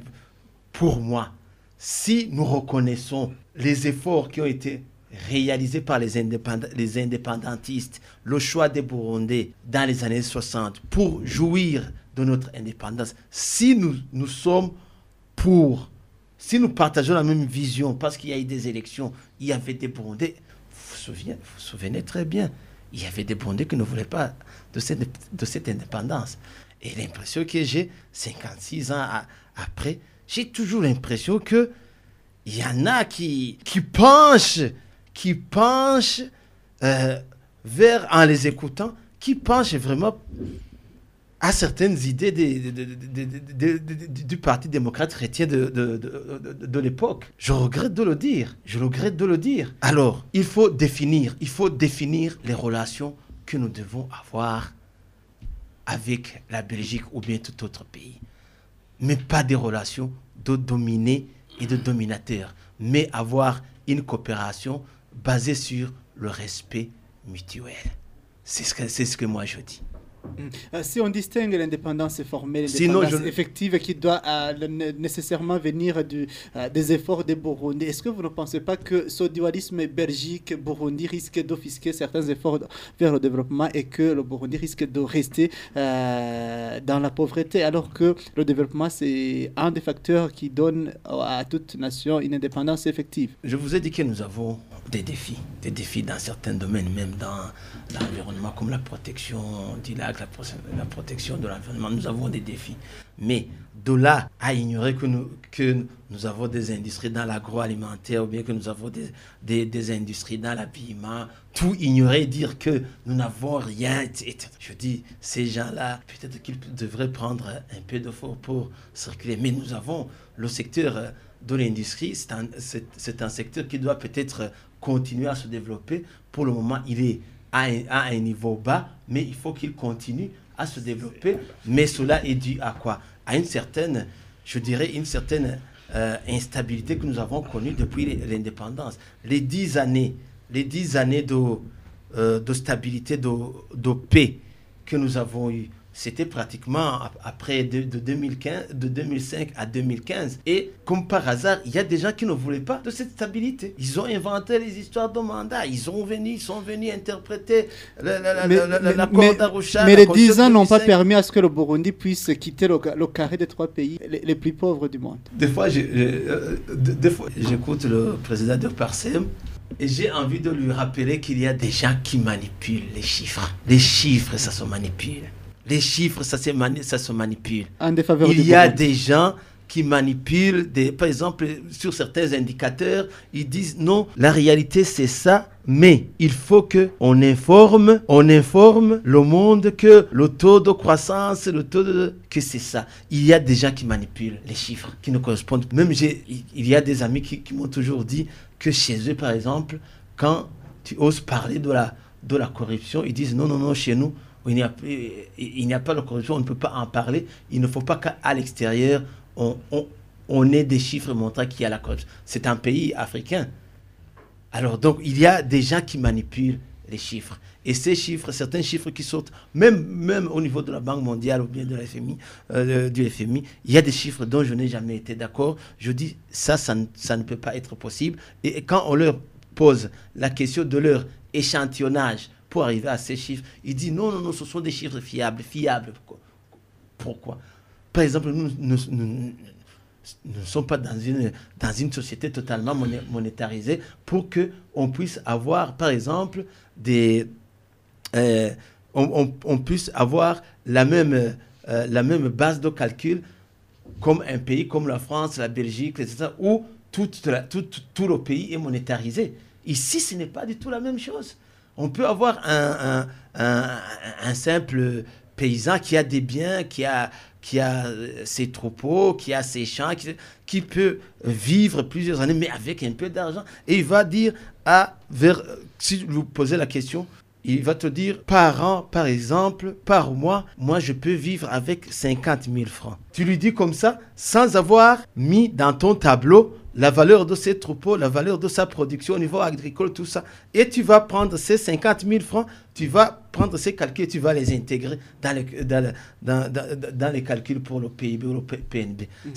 pour moi, si nous reconnaissons les efforts qui ont été réalisés par les, indépend les indépendantistes, le choix des Burundais dans les années 60 pour jouir de notre indépendance. Si nous, sommes pour, si nous partageons la même vision, parce qu'il y a eu des élections, il y avait des Burundais, vous vous souvenez, très bien, il y avait des Burundais qui ne voulaient pas de cette indépendance. Et l'impression que j'ai, 56 ans après, j'ai toujours l'impression que il y en a qui, qui penchent, qui penchent euh, vers, en les écoutant, qui penchent vraiment à certaines idées de, de, de, du Parti démocrate chrétien de, l'époque. Je regrette de le dire. Je regrette de le dire. Alors, il faut définir, il faut définir les relations que nous devons avoir avec la Belgique ou bien tout autre pays. Mais pas des relations de dominés et de dominateurs, mais avoir une coopération basée sur le respect mutuel. C'est ce que, ce que moi je dis. Euh, si on distingue l'indépendance formelle et l'indépendance effective qui doit euh, nécessairement venir du, euh, des efforts des Burundi, est-ce que vous ne pensez pas que ce dualisme Belgique-Burundi risque d'offisquer certains efforts vers le développement et que le Burundi risque de rester dans la pauvreté alors que le développement c'est un des facteurs qui donne à toute nation une indépendance effective? Je vous ai dit que nous avons des défis, des défis dans certains domaines, même dans l'environnement comme la protection du la, protection de l'environnement, nous avons des défis. Mais de là à ignorer que nous, que nous avons des industries dans l'agroalimentaire ou bien que nous avons des, des, industries dans l'habillement, tout ignorer, dire que nous n'avons rien. Je dis, ces gens-là, peut-être qu'ils devraient prendre un peu de fort pour circuler. Mais nous avons le secteur de l'industrie, c'est un, un, secteur qui doit peut-être continuer à se développer. Pour le moment, il est à un, niveau bas, mais il faut qu'il continue à se développer. Mais cela est dû à quoi? À une certaine, je dirais, une certaine euh, instabilité que nous avons connue depuis l'indépendance. Les dix années, les dix années de, euh, de stabilité, de, de paix que nous avons eues, c'était pratiquement après de, 2015, de 2005 à 2015. Et comme par hasard, il y a des gens qui ne voulaient pas de cette stabilité. Ils ont inventé les histoires de mandat. Ils, ont venu, ils sont venus interpréter l'accord d'Arusha. Mais les 10 ans n'ont pas permis à ce que le Burundi puisse quitter le, carré des trois pays les, plus pauvres du monde. Des fois, euh, j'écoute le président de Parsem. Et j'ai envie de lui rappeler qu'il y a des gens qui manipulent les chiffres. Les chiffres, ça se manipule. Les chiffres, ça, ça se manipule. Il y a des gens qui manipulent, des, par exemple, sur certains indicateurs, ils disent non, la réalité c'est ça, mais il faut que on informe, on informe le monde que le taux de croissance, le taux de que c'est ça. Il y a des gens qui manipulent les chiffres qui ne correspondent. Même j'ai, il y a des amis qui, qui m'ont toujours dit que chez eux, par exemple, quand tu oses parler de la de la corruption, ils disent non, non, non, chez nous, il n'y a, pas de corruption, on ne peut pas en parler. Il ne faut pas qu'à l'extérieur, on, on, on ait des chiffres montrant qu'il y a la corruption. C'est un pays africain. Alors, donc, il y a des gens qui manipulent les chiffres. Et ces chiffres, certains chiffres qui sortent, même, même au niveau de la Banque mondiale ou bien de la FMI, euh, du FMI, il y a des chiffres dont je n'ai jamais été d'accord. Je dis, ça, ça ça ne peut pas être possible. Et quand on leur pose la question de leur échantillonnage pour arriver à ces chiffres, ils disent, non, non, non, ce sont des chiffres fiables. Fiables. Pourquoi? Par exemple, nous, ne sommes pas dans une, dans une société totalement monétarisée pour qu'on puisse avoir, par exemple, des, euh, on, on, puisse avoir la même, euh, la même base de calcul comme un pays comme la France, la Belgique, etc., où tout, tout, tout le pays est monétarisé. Ici, ce n'est pas du tout la même chose. On peut avoir un, simple paysan qui a des biens, qui a, ses troupeaux, qui a ses champs, qui, peut vivre plusieurs années, mais avec un peu d'argent. Et il va dire à, vers, si vous posez la question, il va te dire par an, par exemple, par mois, moi je peux vivre avec 50 000 francs. Tu lui dis comme ça, sans avoir mis dans ton tableau la valeur de ses troupeaux, la valeur de sa production au niveau agricole, tout ça. Et tu vas prendre ces 50 000 francs, tu vas prendre ces calculs, tu vas les intégrer dans les, dans, dans, dans, les calculs pour le PIB ou le PNB. Mhm.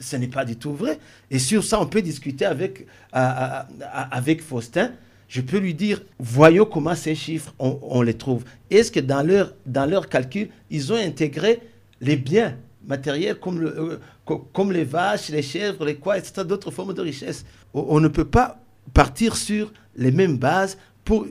Ce n'est pas du tout vrai. Et sur ça, on peut discuter avec, avec Faustin. Je peux lui dire, voyons comment ces chiffres, on, les trouve. Est-ce que dans leur, calcul, ils ont intégré les biens matériels comme, euh, les vaches, les chèvres, les quoi, etc., d'autres formes de richesse. On ne peut pas partir sur les mêmes bases pour,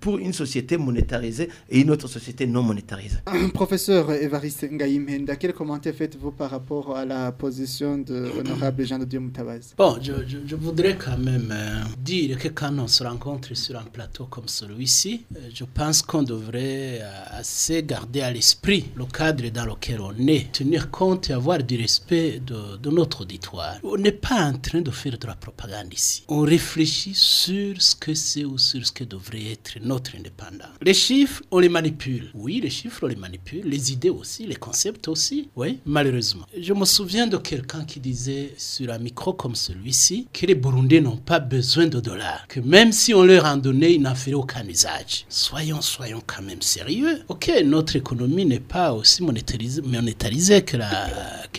pour une société monétarisée et une autre société non monétarisée. Professeur Evariste Ngaïmenda, quel commentaire faites-vous par rapport à la position de l'honorable Jean de Dieu Moutabaz Bon, je, je, je, voudrais quand même euh, dire que quand on se rencontre sur un plateau comme celui-ci, euh, je pense qu'on devrait euh, assez garder à l'esprit le cadre dans lequel on est, tenir compte et avoir du respect de, de notre auditoire. On n'est pas en train de faire de la propagande ici. On réfléchit sur ce que c'est ou sur ce que devrait être notre indépendance. Les chiffres, on les manipule. Oui, les chiffres, on les manipule. Les idées aussi, les concepts aussi. Oui, malheureusement. Je me souviens de quelqu'un qui disait sur un micro comme celui-ci que les Burundais n'ont pas besoin de dollars. Que même si on leur en donnait, ils n'en feraient aucun usage. Soyons, soyons quand même sérieux. Ok, notre économie n'est pas aussi monétarisée que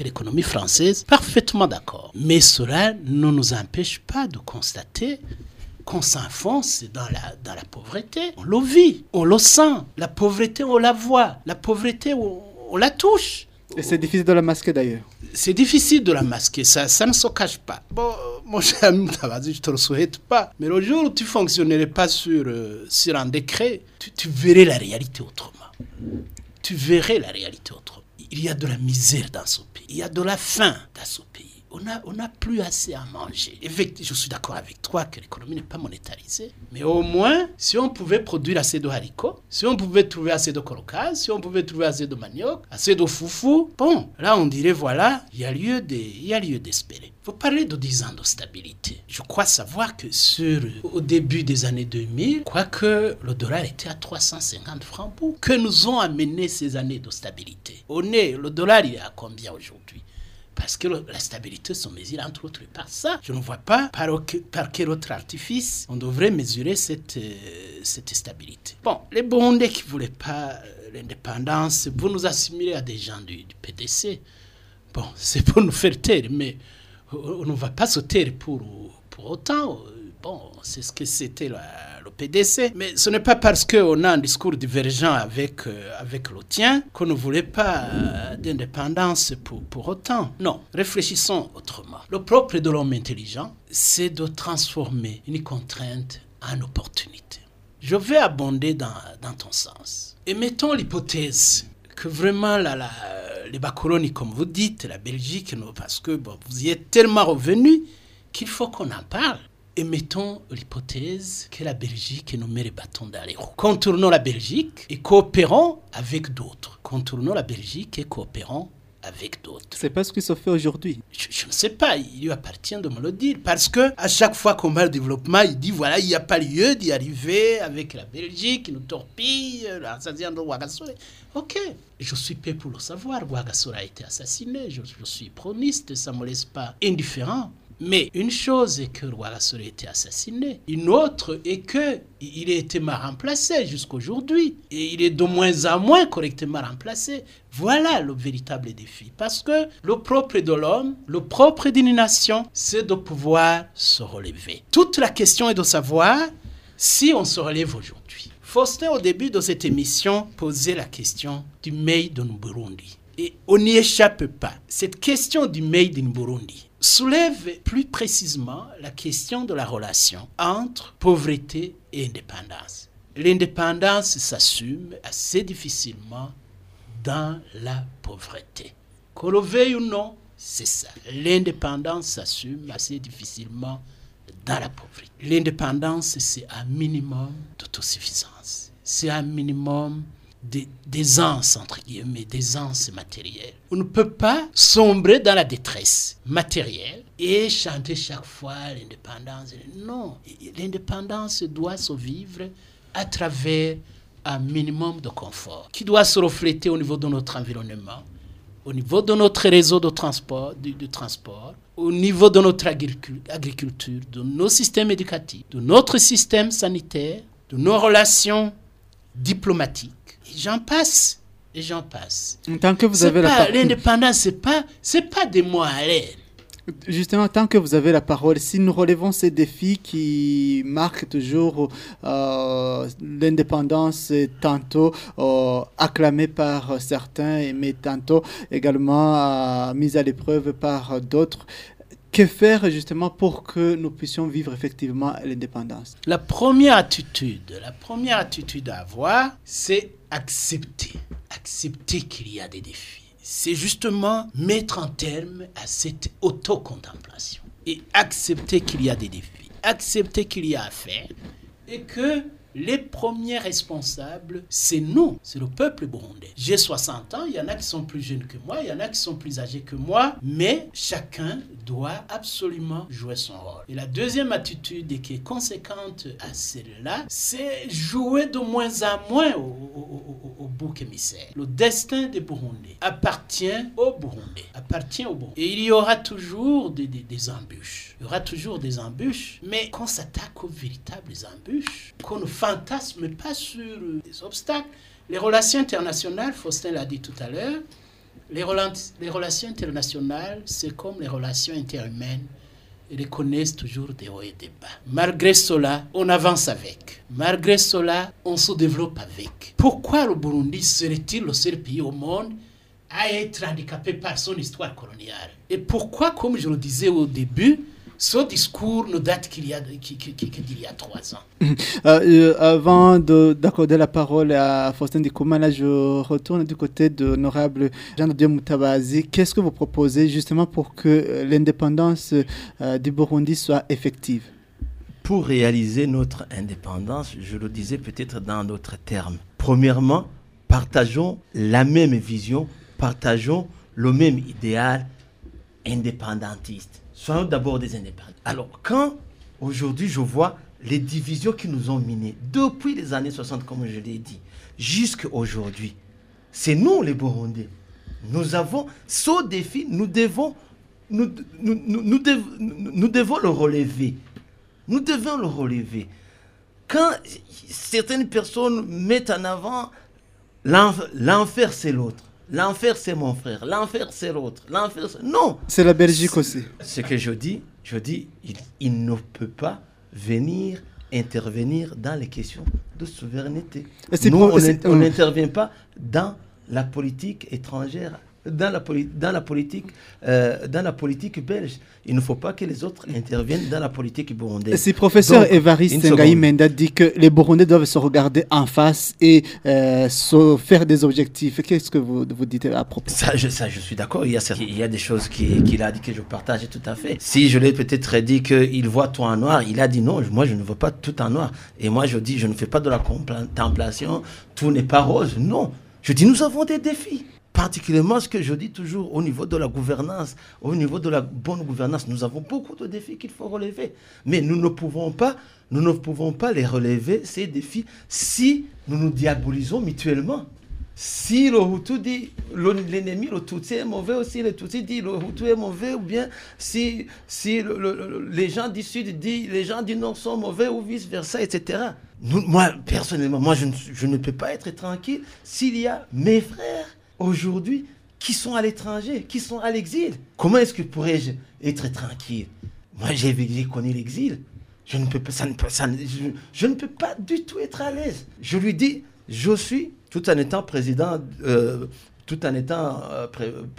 l'économie française. Parfaitement d'accord. Mais cela ne nous empêche pas de constater qu'on s'enfonce dans la, dans la pauvreté. On le vit, on le sent. La pauvreté, on la voit. La pauvreté, on, la touche. Et c'est difficile de la masquer d'ailleurs. C'est difficile de la masquer, ça, ça ne se cache pas. Bon, mon cher ami je te le souhaite pas. Mais le jour où tu fonctionnerais pas sur, euh, sur un décret, tu, tu verrais la réalité autrement. Tu verrais la réalité autrement. Il y a de la misère dans ce pays. Il y a de la faim dans ce pays on n'a on plus assez à manger. Effectivement, je suis d'accord avec toi que l'économie n'est pas monétarisée, mais au moins, si on pouvait produire assez de haricots, si on pouvait trouver assez de colocas, si on pouvait trouver assez de manioc, assez de foufou, bon, là on dirait voilà, il y a lieu d'espérer. Vous parlez de 10 ans de stabilité. Je crois savoir que sur, au début des années 2000, quoique le dollar était à 350 francs, que nous ont amené ces années de stabilité. Au nez, le dollar, il est à combien aujourd'hui? Parce que la stabilité se mesure entre autres par ça. Je ne vois pas par, quel autre artifice on devrait mesurer cette, euh, cette stabilité. Bon, les Burundais qui ne voulaient pas euh, l'indépendance, vous nous assimilez à des gens du, PDC. Bon, c'est pour nous faire taire, mais on ne va pas se taire pour, pour autant. Bon, c'est ce que c'était le PDC. Mais ce n'est pas parce qu'on a un discours divergent avec, euh, avec le tien qu'on ne voulait pas euh, d'indépendance pour, pour autant. Non, réfléchissons autrement. Le propre de l'homme intelligent, c'est de transformer une contrainte en opportunité. Je vais abonder dans, dans ton sens. Et mettons l'hypothèse que vraiment les bas comme vous dites, la Belgique, parce que bon, vous y êtes tellement revenu qu'il faut qu'on en parle. Et mettons l'hypothèse que la Belgique nous met les bâtons dans les roues. Contournons la Belgique et coopérons avec d'autres. Contournons la Belgique et coopérons avec d'autres. C'est pas ce qui se fait aujourd'hui. Je, ne sais pas, il lui appartient de me le dire. Parce que à chaque fois qu'on parle développement, il dit voilà, il n'y a pas lieu d'y arriver avec la Belgique qui nous torpille, l'assassinat de Ouagassou. Ok, je suis prêt pour le savoir. Ouagassou a été assassiné, je, je suis proniste, ça ne me laisse pas indifférent. Mais une chose est que Rwagasore a été assassiné. Une autre est que il a été mal remplacé jusqu'aujourd'hui. Et il est de moins en moins correctement remplacé. Voilà le véritable défi. Parce que le propre de l'homme, le propre d'une nation, c'est de pouvoir se relever. Toute la question est de savoir si on se relève aujourd'hui. Faustin, au début de cette émission, posait la question du Made in Burundi. Et on n'y échappe pas. Cette question du Made in Burundi soulève plus précisément la question de la relation entre pauvreté et indépendance. L'indépendance s'assume assez difficilement dans la pauvreté. Qu'on le veuille ou non, c'est ça. L'indépendance s'assume assez difficilement dans la pauvreté. L'indépendance, c'est un minimum d'autosuffisance. C'est un minimum d'aisance, entre guillemets, d'aisance matérielle. On ne peut pas sombrer dans la détresse matérielle et chanter chaque fois l'indépendance. Non, l'indépendance doit se vivre à travers un minimum de confort qui doit se refléter au niveau de notre environnement, au niveau de notre réseau de transport, de transport au niveau de notre agriculture, de nos systèmes éducatifs, de notre système sanitaire, de nos relations diplomatiques j'en passe et j'en passe. Tant que vous avez l'indépendance, c'est pas c'est pas des mots à l'air. Justement, tant que vous avez la parole, si nous relevons ces défis qui marquent toujours euh, l'indépendance, tantôt euh, acclamée par certains, mais tantôt également euh, mise à l'épreuve par d'autres, que faire justement pour que nous puissions vivre effectivement l'indépendance? La première attitude, la première attitude à avoir, c'est accepter, accepter qu'il y a des défis. C'est justement mettre un terme à cette autocontemplation et accepter qu'il y a des défis, accepter qu'il y a à faire et que les premiers responsables, c'est nous, c'est le peuple burundais. J'ai 60 ans, il y en a qui sont plus jeunes que moi, il y en a qui sont plus âgés que moi, mais chacun doit absolument jouer son rôle. Et la deuxième attitude qui est conséquente à celle-là, c'est jouer de moins en moins au, bouc émissaire. Le destin des Burundais appartient aux Burundais, appartient aux Burundais. Et il y aura toujours des embûches. Il y aura toujours des embûches, mais qu'on s'attaque aux véritables embûches, qu'on ne fantasme pas sur des obstacles. Les relations internationales, Faustin l'a dit tout à l'heure, les, les, relations internationales, c'est comme les relations interhumaines. Elles connaissent toujours des hauts et des bas. Malgré cela, on avance avec. Malgré cela, on se développe avec. Pourquoi le Burundi serait-il le seul pays au monde à être handicapé par son histoire coloniale? Et pourquoi, comme je le disais au début, ce discours ne date qu'il y a, d'il y a trois ans. Euh, euh, avant d'accorder la parole à Faustin Dikouma, là, je retourne du côté de l'honorable Jean-Dieu Moutabazi. Qu'est-ce que vous proposez justement pour que l'indépendance euh, du Burundi soit effective? Pour réaliser notre indépendance, je le disais peut-être dans d'autres termes. Premièrement, partageons la même vision, partageons le même idéal indépendantiste soyons d'abord des indépendants. Alors, quand aujourd'hui je vois les divisions qui nous ont minés depuis les années 60, comme je l'ai dit, jusqu'à aujourd'hui, c'est nous les Burundais. Nous avons ce défi, nous devons, nous, nous, devons le relever. Nous devons le relever. Quand certaines personnes mettent en avant l'enfer, c'est l'autre. L'enfer, c'est mon frère. L'enfer, c'est l'autre. L'enfer, non. C'est la Belgique aussi. Ce que je dis, je dis, il, ne peut pas venir intervenir dans les questions de souveraineté. Nous, on n'intervient pas dans la politique étrangère dans la, dans la, politique, euh, dans la politique belge. Il ne faut pas que les autres interviennent dans la politique burundaise. Si professeur Evariste Ngaï Menda dit que les Burundais doivent se regarder en face et euh, se faire des objectifs, qu'est-ce que vous, vous dites à propos? Ça je, ça, je suis d'accord. Il, il, y a des choses qu'il a dit que je partage tout à fait. Si je l'ai peut-être dit qu'il voit tout en noir, il a dit non, moi je ne veux pas tout en noir. Et moi je dis, je ne fais pas de la contemplation, tout n'est pas rose. Non. Je dis, nous avons des défis. Particulièrement ce que je dis toujours au niveau de la gouvernance, au niveau de la bonne gouvernance, nous avons beaucoup de défis qu'il faut relever. Mais nous ne pouvons pas, nous ne pouvons pas les relever, ces défis, si nous nous diabolisons mutuellement. Si le Hutu dit l'ennemi, le Tutsi est mauvais aussi, le Tutsi dit le Hutu est mauvais, ou bien si, si les gens du Sud disent les gens du Nord sont mauvais, ou vice-versa, etc. moi, personnellement, moi, je ne, je ne peux pas être tranquille s'il y a mes frères aujourd'hui qui sont à l'étranger, qui sont à l'exil. Comment est-ce que pourrais-je être tranquille? Moi, j'ai connu l'exil. Je ne peux pas, du tout être à l'aise. Je lui dis, je suis, tout en étant président, euh, tout en étant euh,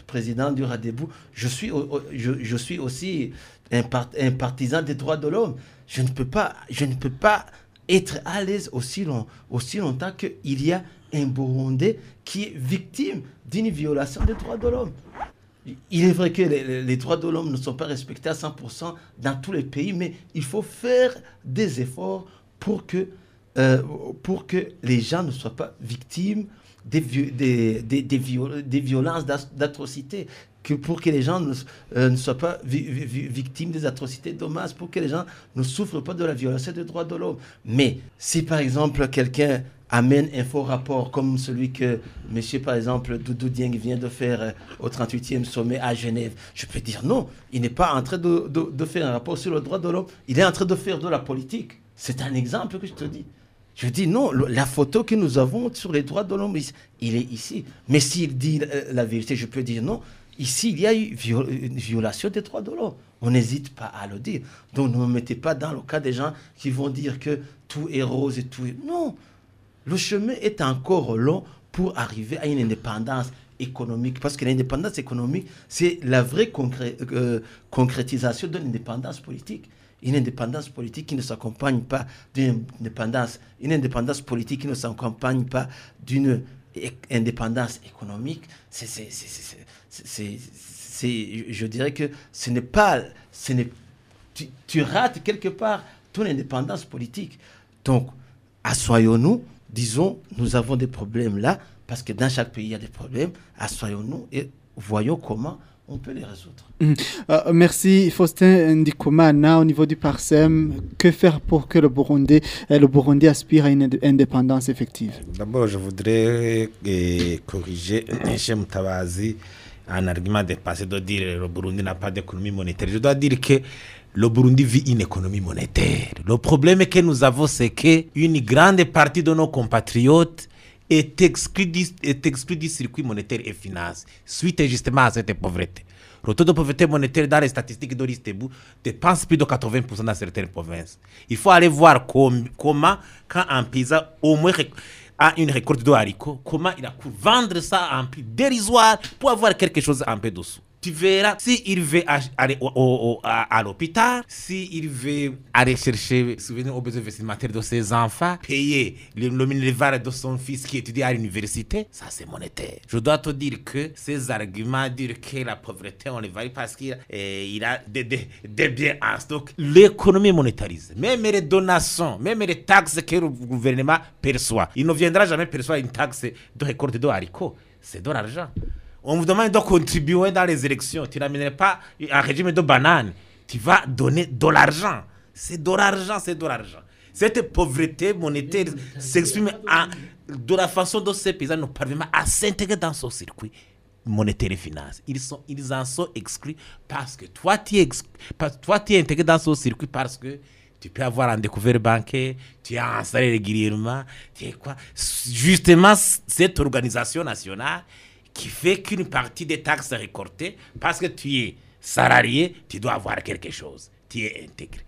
président du Radebou, je suis, je, suis aussi un, un, partisan des droits de l'homme. Je ne peux pas, je ne peux pas être à l'aise aussi, long, aussi longtemps qu'il y a un Burundais qui est victime d'une violation des droits de l'homme. Il est vrai que les, droits de l'homme ne sont pas respectés à 100% dans tous les pays, mais il faut faire des efforts pour que, euh, pour que les gens ne soient pas victimes des, des, des, des, violences, d'atrocités, que pour que les gens ne, euh, soient pas victimes des atrocités, dommages, pour que les gens ne souffrent pas de la violation des droits de l'homme. Mais si par exemple quelqu'un amène un faux rapport comme celui que monsieur, par exemple, Doudou Dieng vient de faire euh, au 38e sommet à Genève, je peux dire non, il n'est pas en train de, de, faire un rapport sur le droit de l'homme, il est en train de faire de la politique. C'est un exemple que je te dis. Je dis non, la photo que nous avons sur les droits de l'homme, il est ici. Mais s'il dit euh, la vérité, je peux dire non. Ici, il y a eu une violation des droits de l'homme. On n'hésite pas à le dire. Donc ne me mettez pas dans le cas des gens qui vont dire que tout est rose et tout est... Non, le chemin est encore long pour arriver à une indépendance économique. Parce que l'indépendance économique, c'est la vraie euh, concrétisation de l'indépendance politique. Une indépendance politique qui ne s'accompagne pas d'une indépendance, une indépendance politique qui ne s'accompagne pas d'une indépendance économique, c'est, je dirais que ce n'est pas, ce n'est, tu, tu rates quelque part ton indépendance politique. Donc, assoyons-nous disons, nous avons des problèmes là, parce que dans chaque pays, il y a des problèmes, assoyons-nous et voyons comment on peut les résoudre. Hum. Euh, merci Faustin Ndikumana au niveau du Parsem. Que faire pour que le Burundi, euh, le Burundi aspire à une indépendance effective? D'abord, je voudrais eh, corriger chez Moutabazi un argument dépassé de dire que le Burundi n'a pas d'économie monétaire. Je dois dire que le Burundi vit une économie monétaire. Le problème que nous avons, c'est qu'une grande partie de nos compatriotes est exclue du, circuit monétaire et finance, suite justement à cette pauvreté. Le taux de pauvreté monétaire dans les statistiques d'Oristebou dépense plus de 80% dans certaines provinces. Il faut aller voir comment, quand un paysan au moins a une récolte de haricots, comment il a pu vendre ça à un prix dérisoire pour avoir quelque chose un peu dessous? Tu verras s'il veut aller à, l'hôpital, s'il veut aller chercher, souvenir aux besoins vestimentaires de ses enfants, payer le, le de son fils qui étudie à l'université, ça c'est monétaire. Je dois te dire que ces arguments dire que la pauvreté, on les varie parce qu'il eh, a des, des, biens en stock. L'économie monétarise. Même les donations, même les taxes que le gouvernement perçoit. Il ne viendra jamais percevoir une taxe de récolte de haricots. C'est de l'argent. On vous demande de contribuer dans les élections. Tu n'amènerais pas un régime de bananes. Tu vas donner de l'argent. C'est de l'argent, c'est de l'argent. Cette pauvreté monétaire s'exprime de la façon dont ces paysans ne parviennent pas à s'intégrer dans ce circuit monétaire et finance. Ils, en sont exclus parce que toi, tu es, intégré dans ce circuit parce que tu peux avoir un découvert bancaire, tu as salaire régulièrement, tu es quoi? Justement, cette organisation nationale qui fait qu'une partie des taxes récoltées, parce que tu es salarié, tu dois avoir quelque chose. Tu es intégré.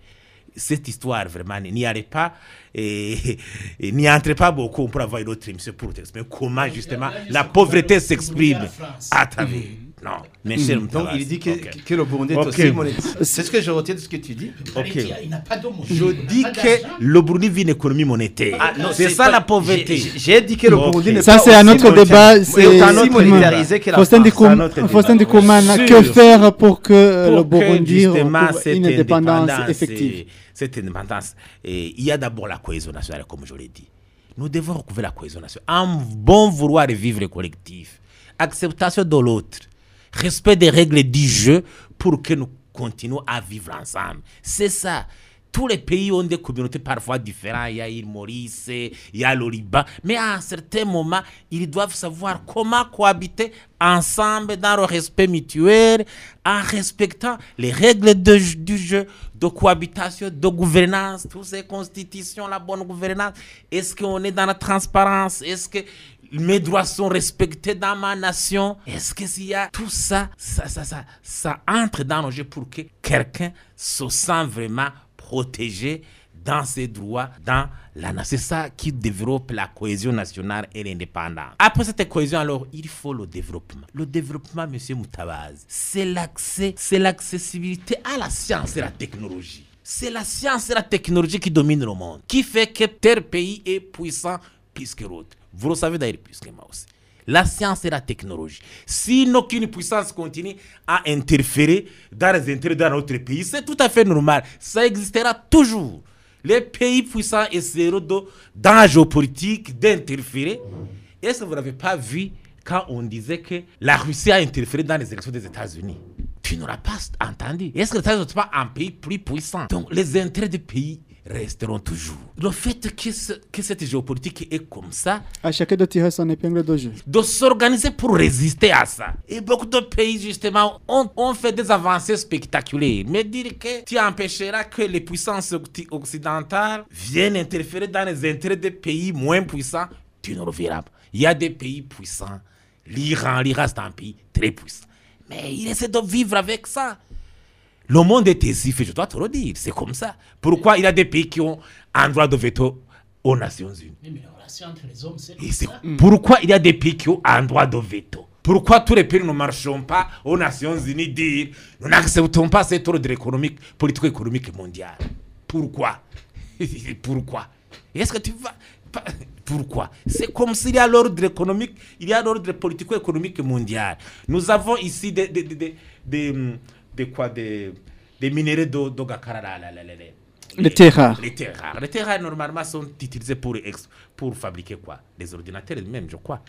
Cette histoire, vraiment, n'y allez pas et, n'y entrez pas beaucoup pour avoir une autre émission pour t'expliquer comment, justement, la pauvreté s'exprime à travers. Non, mais mmh. Donc il dit que, que le Burundi est aussi monétaire. C'est ce que je retiens de ce que tu dis. Il n'a pas Je dis que le Burundi vit une économie monétaire. Ah, c'est ça la pauvreté. J'ai dit que le Burundi n'est pas Ça c'est un autre débat. C'est aussi monétarisé que la Faustin Dikomana, que faire pour que le Burundi ait une indépendance effective Cette indépendance, il y a d'abord la cohésion nationale, comme je l'ai dit. Nous devons recouvrir la cohésion nationale. En bon vouloir vivre collectif acceptation de l'autre, respect des règles du jeu pour que nous continuons à vivre ensemble. C'est ça. Tous les pays ont des communautés parfois différentes. Il y a l'île Maurice, il y a le. Mais à un certain moment, ils doivent savoir comment cohabiter ensemble dans le respect mutuel, en respectant les règles du jeu, de cohabitation, de gouvernance, toutes ces constitutions, la bonne gouvernance. Est-ce qu'on est dans la transparence? Est-ce que mes droits sont respectés dans ma nation Est-ce que s'il y a tout ça, ça, ça, ça, ça entre dans le jeu pour que quelqu'un se sent vraiment protégé dans ses droits, dans la nation? C'est ça qui développe la cohésion nationale et l'indépendance. Après cette cohésion, alors, il faut le développement. Le développement, monsieur Moutabaz, c'est l'accès, c'est l'accessibilité à la science et la technologie. C'est la science et la technologie qui dominent le monde, qui fait que tel pays est puissant plus que l'autre. Vous le savez d'ailleurs plus que moi aussi. La science et la technologie. Si aucune puissance continue à interférer dans les intérêts d'un autre pays, c'est tout à fait normal. Ça existera toujours. Les pays puissants essaieront de, dans la géopolitique d'interférer. Est-ce que vous n'avez pas vu quand on disait que la Russie a interféré dans les élections des États-Unis? Tu n'auras pas entendu. Est-ce que les États-Unis ne sont pas un pays plus puissant? Donc les intérêts du pays resteront toujours. Le fait que, ce- que cette géopolitique est comme ça, À chacun de tirer son épingle de jeu. de s'organiser pour résister à ça. Et beaucoup de pays, justement, ont, ont fait des avancées spectaculaires. Mais dire que tu empêcheras que les puissances occidentales viennent interférer dans les intérêts des pays moins puissants, tu ne le verras pas. Il y a des pays puissants. L'Iran, l'Iran, c'est un pays très puissant. Mais il essaie de vivre avec ça. Le monde est fait, je dois te le dire. C'est comme ça. Pourquoi il y a des pays qui ont un droit de veto aux Nations Unies? Mais les relations entre les hommes, c'est et comme c'est ça. pourquoi il y a des pays qui ont un droit de veto? Pourquoi tous les pays ne marchons pas aux Nations Unies dire nous n'acceptons pas cet ordre économique, politico-économique mondial Pourquoi? Pourquoi? Est-ce que tu vas. Pourquoi? C'est comme s'il y a l'ordre économique, il y a l'ordre politico-économique mondial. Nous avons ici des. des, des, des, des, quoi Des, des minéraux d'eau d'eau Gakara, là, là, là, là, là. Les terres rares. Les terres rares. Les terres rares, normalement, sont utilisées pour, ex- pour fabriquer quoi? Des ordinateurs même, je crois.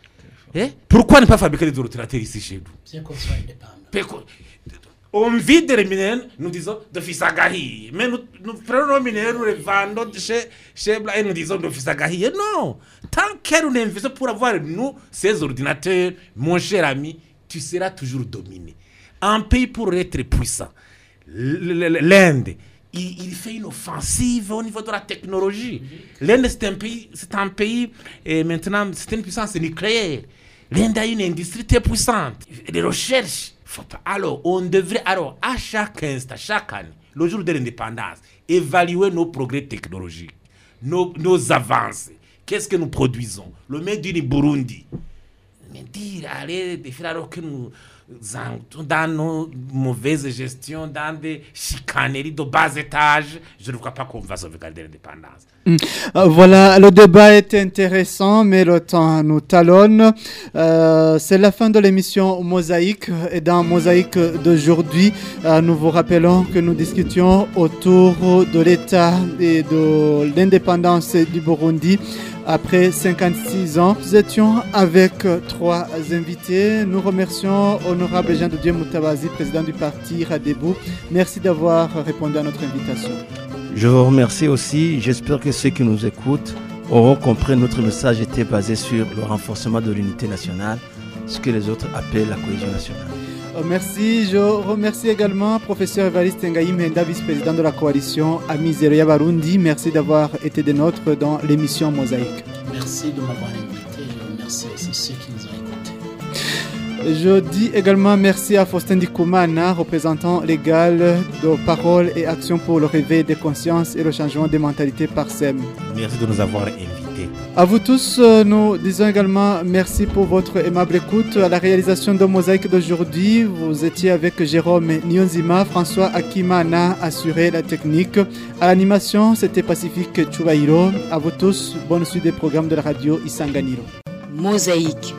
Eh? Pourquoi ne pas fabriquer des ordinateurs ici chez nous? C'est qu'on soit indépendant. On vide les minéraux, nous disons de Fisagahi. Mais nous, nous prenons nos minéraux, nous les vendons chez, chez Bla et nous disons de Fisagahi. Et non Tant que nous investissons pour avoir, nous, ces ordinateurs, mon cher ami, tu seras toujours dominé. Un pays pour être puissant, l'Inde, il, fait une offensive au niveau de la technologie. L'Inde, c'est un pays, c'est un pays, maintenant, c'est une puissance nucléaire. L'Inde a une industrie très puissante. Les recherches. Alors, on devrait, alors, à chaque instant, chaque année, le jour de l'indépendance, évaluer nos progrès technologiques, nos, nos avancées. Qu'est-ce que nous produisons? Le Made Burundi. Mais dire, allez, des alors que nous dans nos mauvaises gestions, dans des chicaneries de bas étage, je ne crois pas qu'on va sauvegarder l'indépendance. Euh, Voilà, le débat est intéressant, mais le temps nous talonne. Euh, C'est la fin de l'émission Mosaïque. Et dans Mosaïque d'aujourd'hui, euh, nous vous rappelons que nous discutions autour de l'état et de l'indépendance du Burundi. Après 56 ans, nous étions avec euh, trois invités. Nous remercions Honorable Jean de Dieu Moutabazi, président du parti Radebou. Merci d'avoir répondu à notre invitation. Je vous remercie aussi. J'espère que ceux qui nous écoutent auront compris que notre message était basé sur le renforcement de l'unité nationale, ce que les autres appellent la cohésion nationale. Euh, Merci. Je remercie également professeur Evariste Ngaïm Henda, vice-président de la coalition Amis Barundi. Merci d'avoir été des nôtres dans l'émission Mosaïque. Merci de m'avoir invité. Je remercie aussi ceux qui nous ont écoutés. Je dis également merci à Faustin Dikoumana, représentant légal de Parole et Action pour le réveil des consciences et le changement des mentalités par SEM. Merci de nous avoir invités. À vous tous, euh, nous disons également merci pour votre aimable écoute à la réalisation de Mosaïque d'aujourd'hui. Vous étiez avec Jérôme Nyonzima, François Akimana assuré la technique. À l'animation, c'était Pacifique Chouvaïro. À vous tous, bonne suite des programmes de la radio Isanganiro. Mosaïque.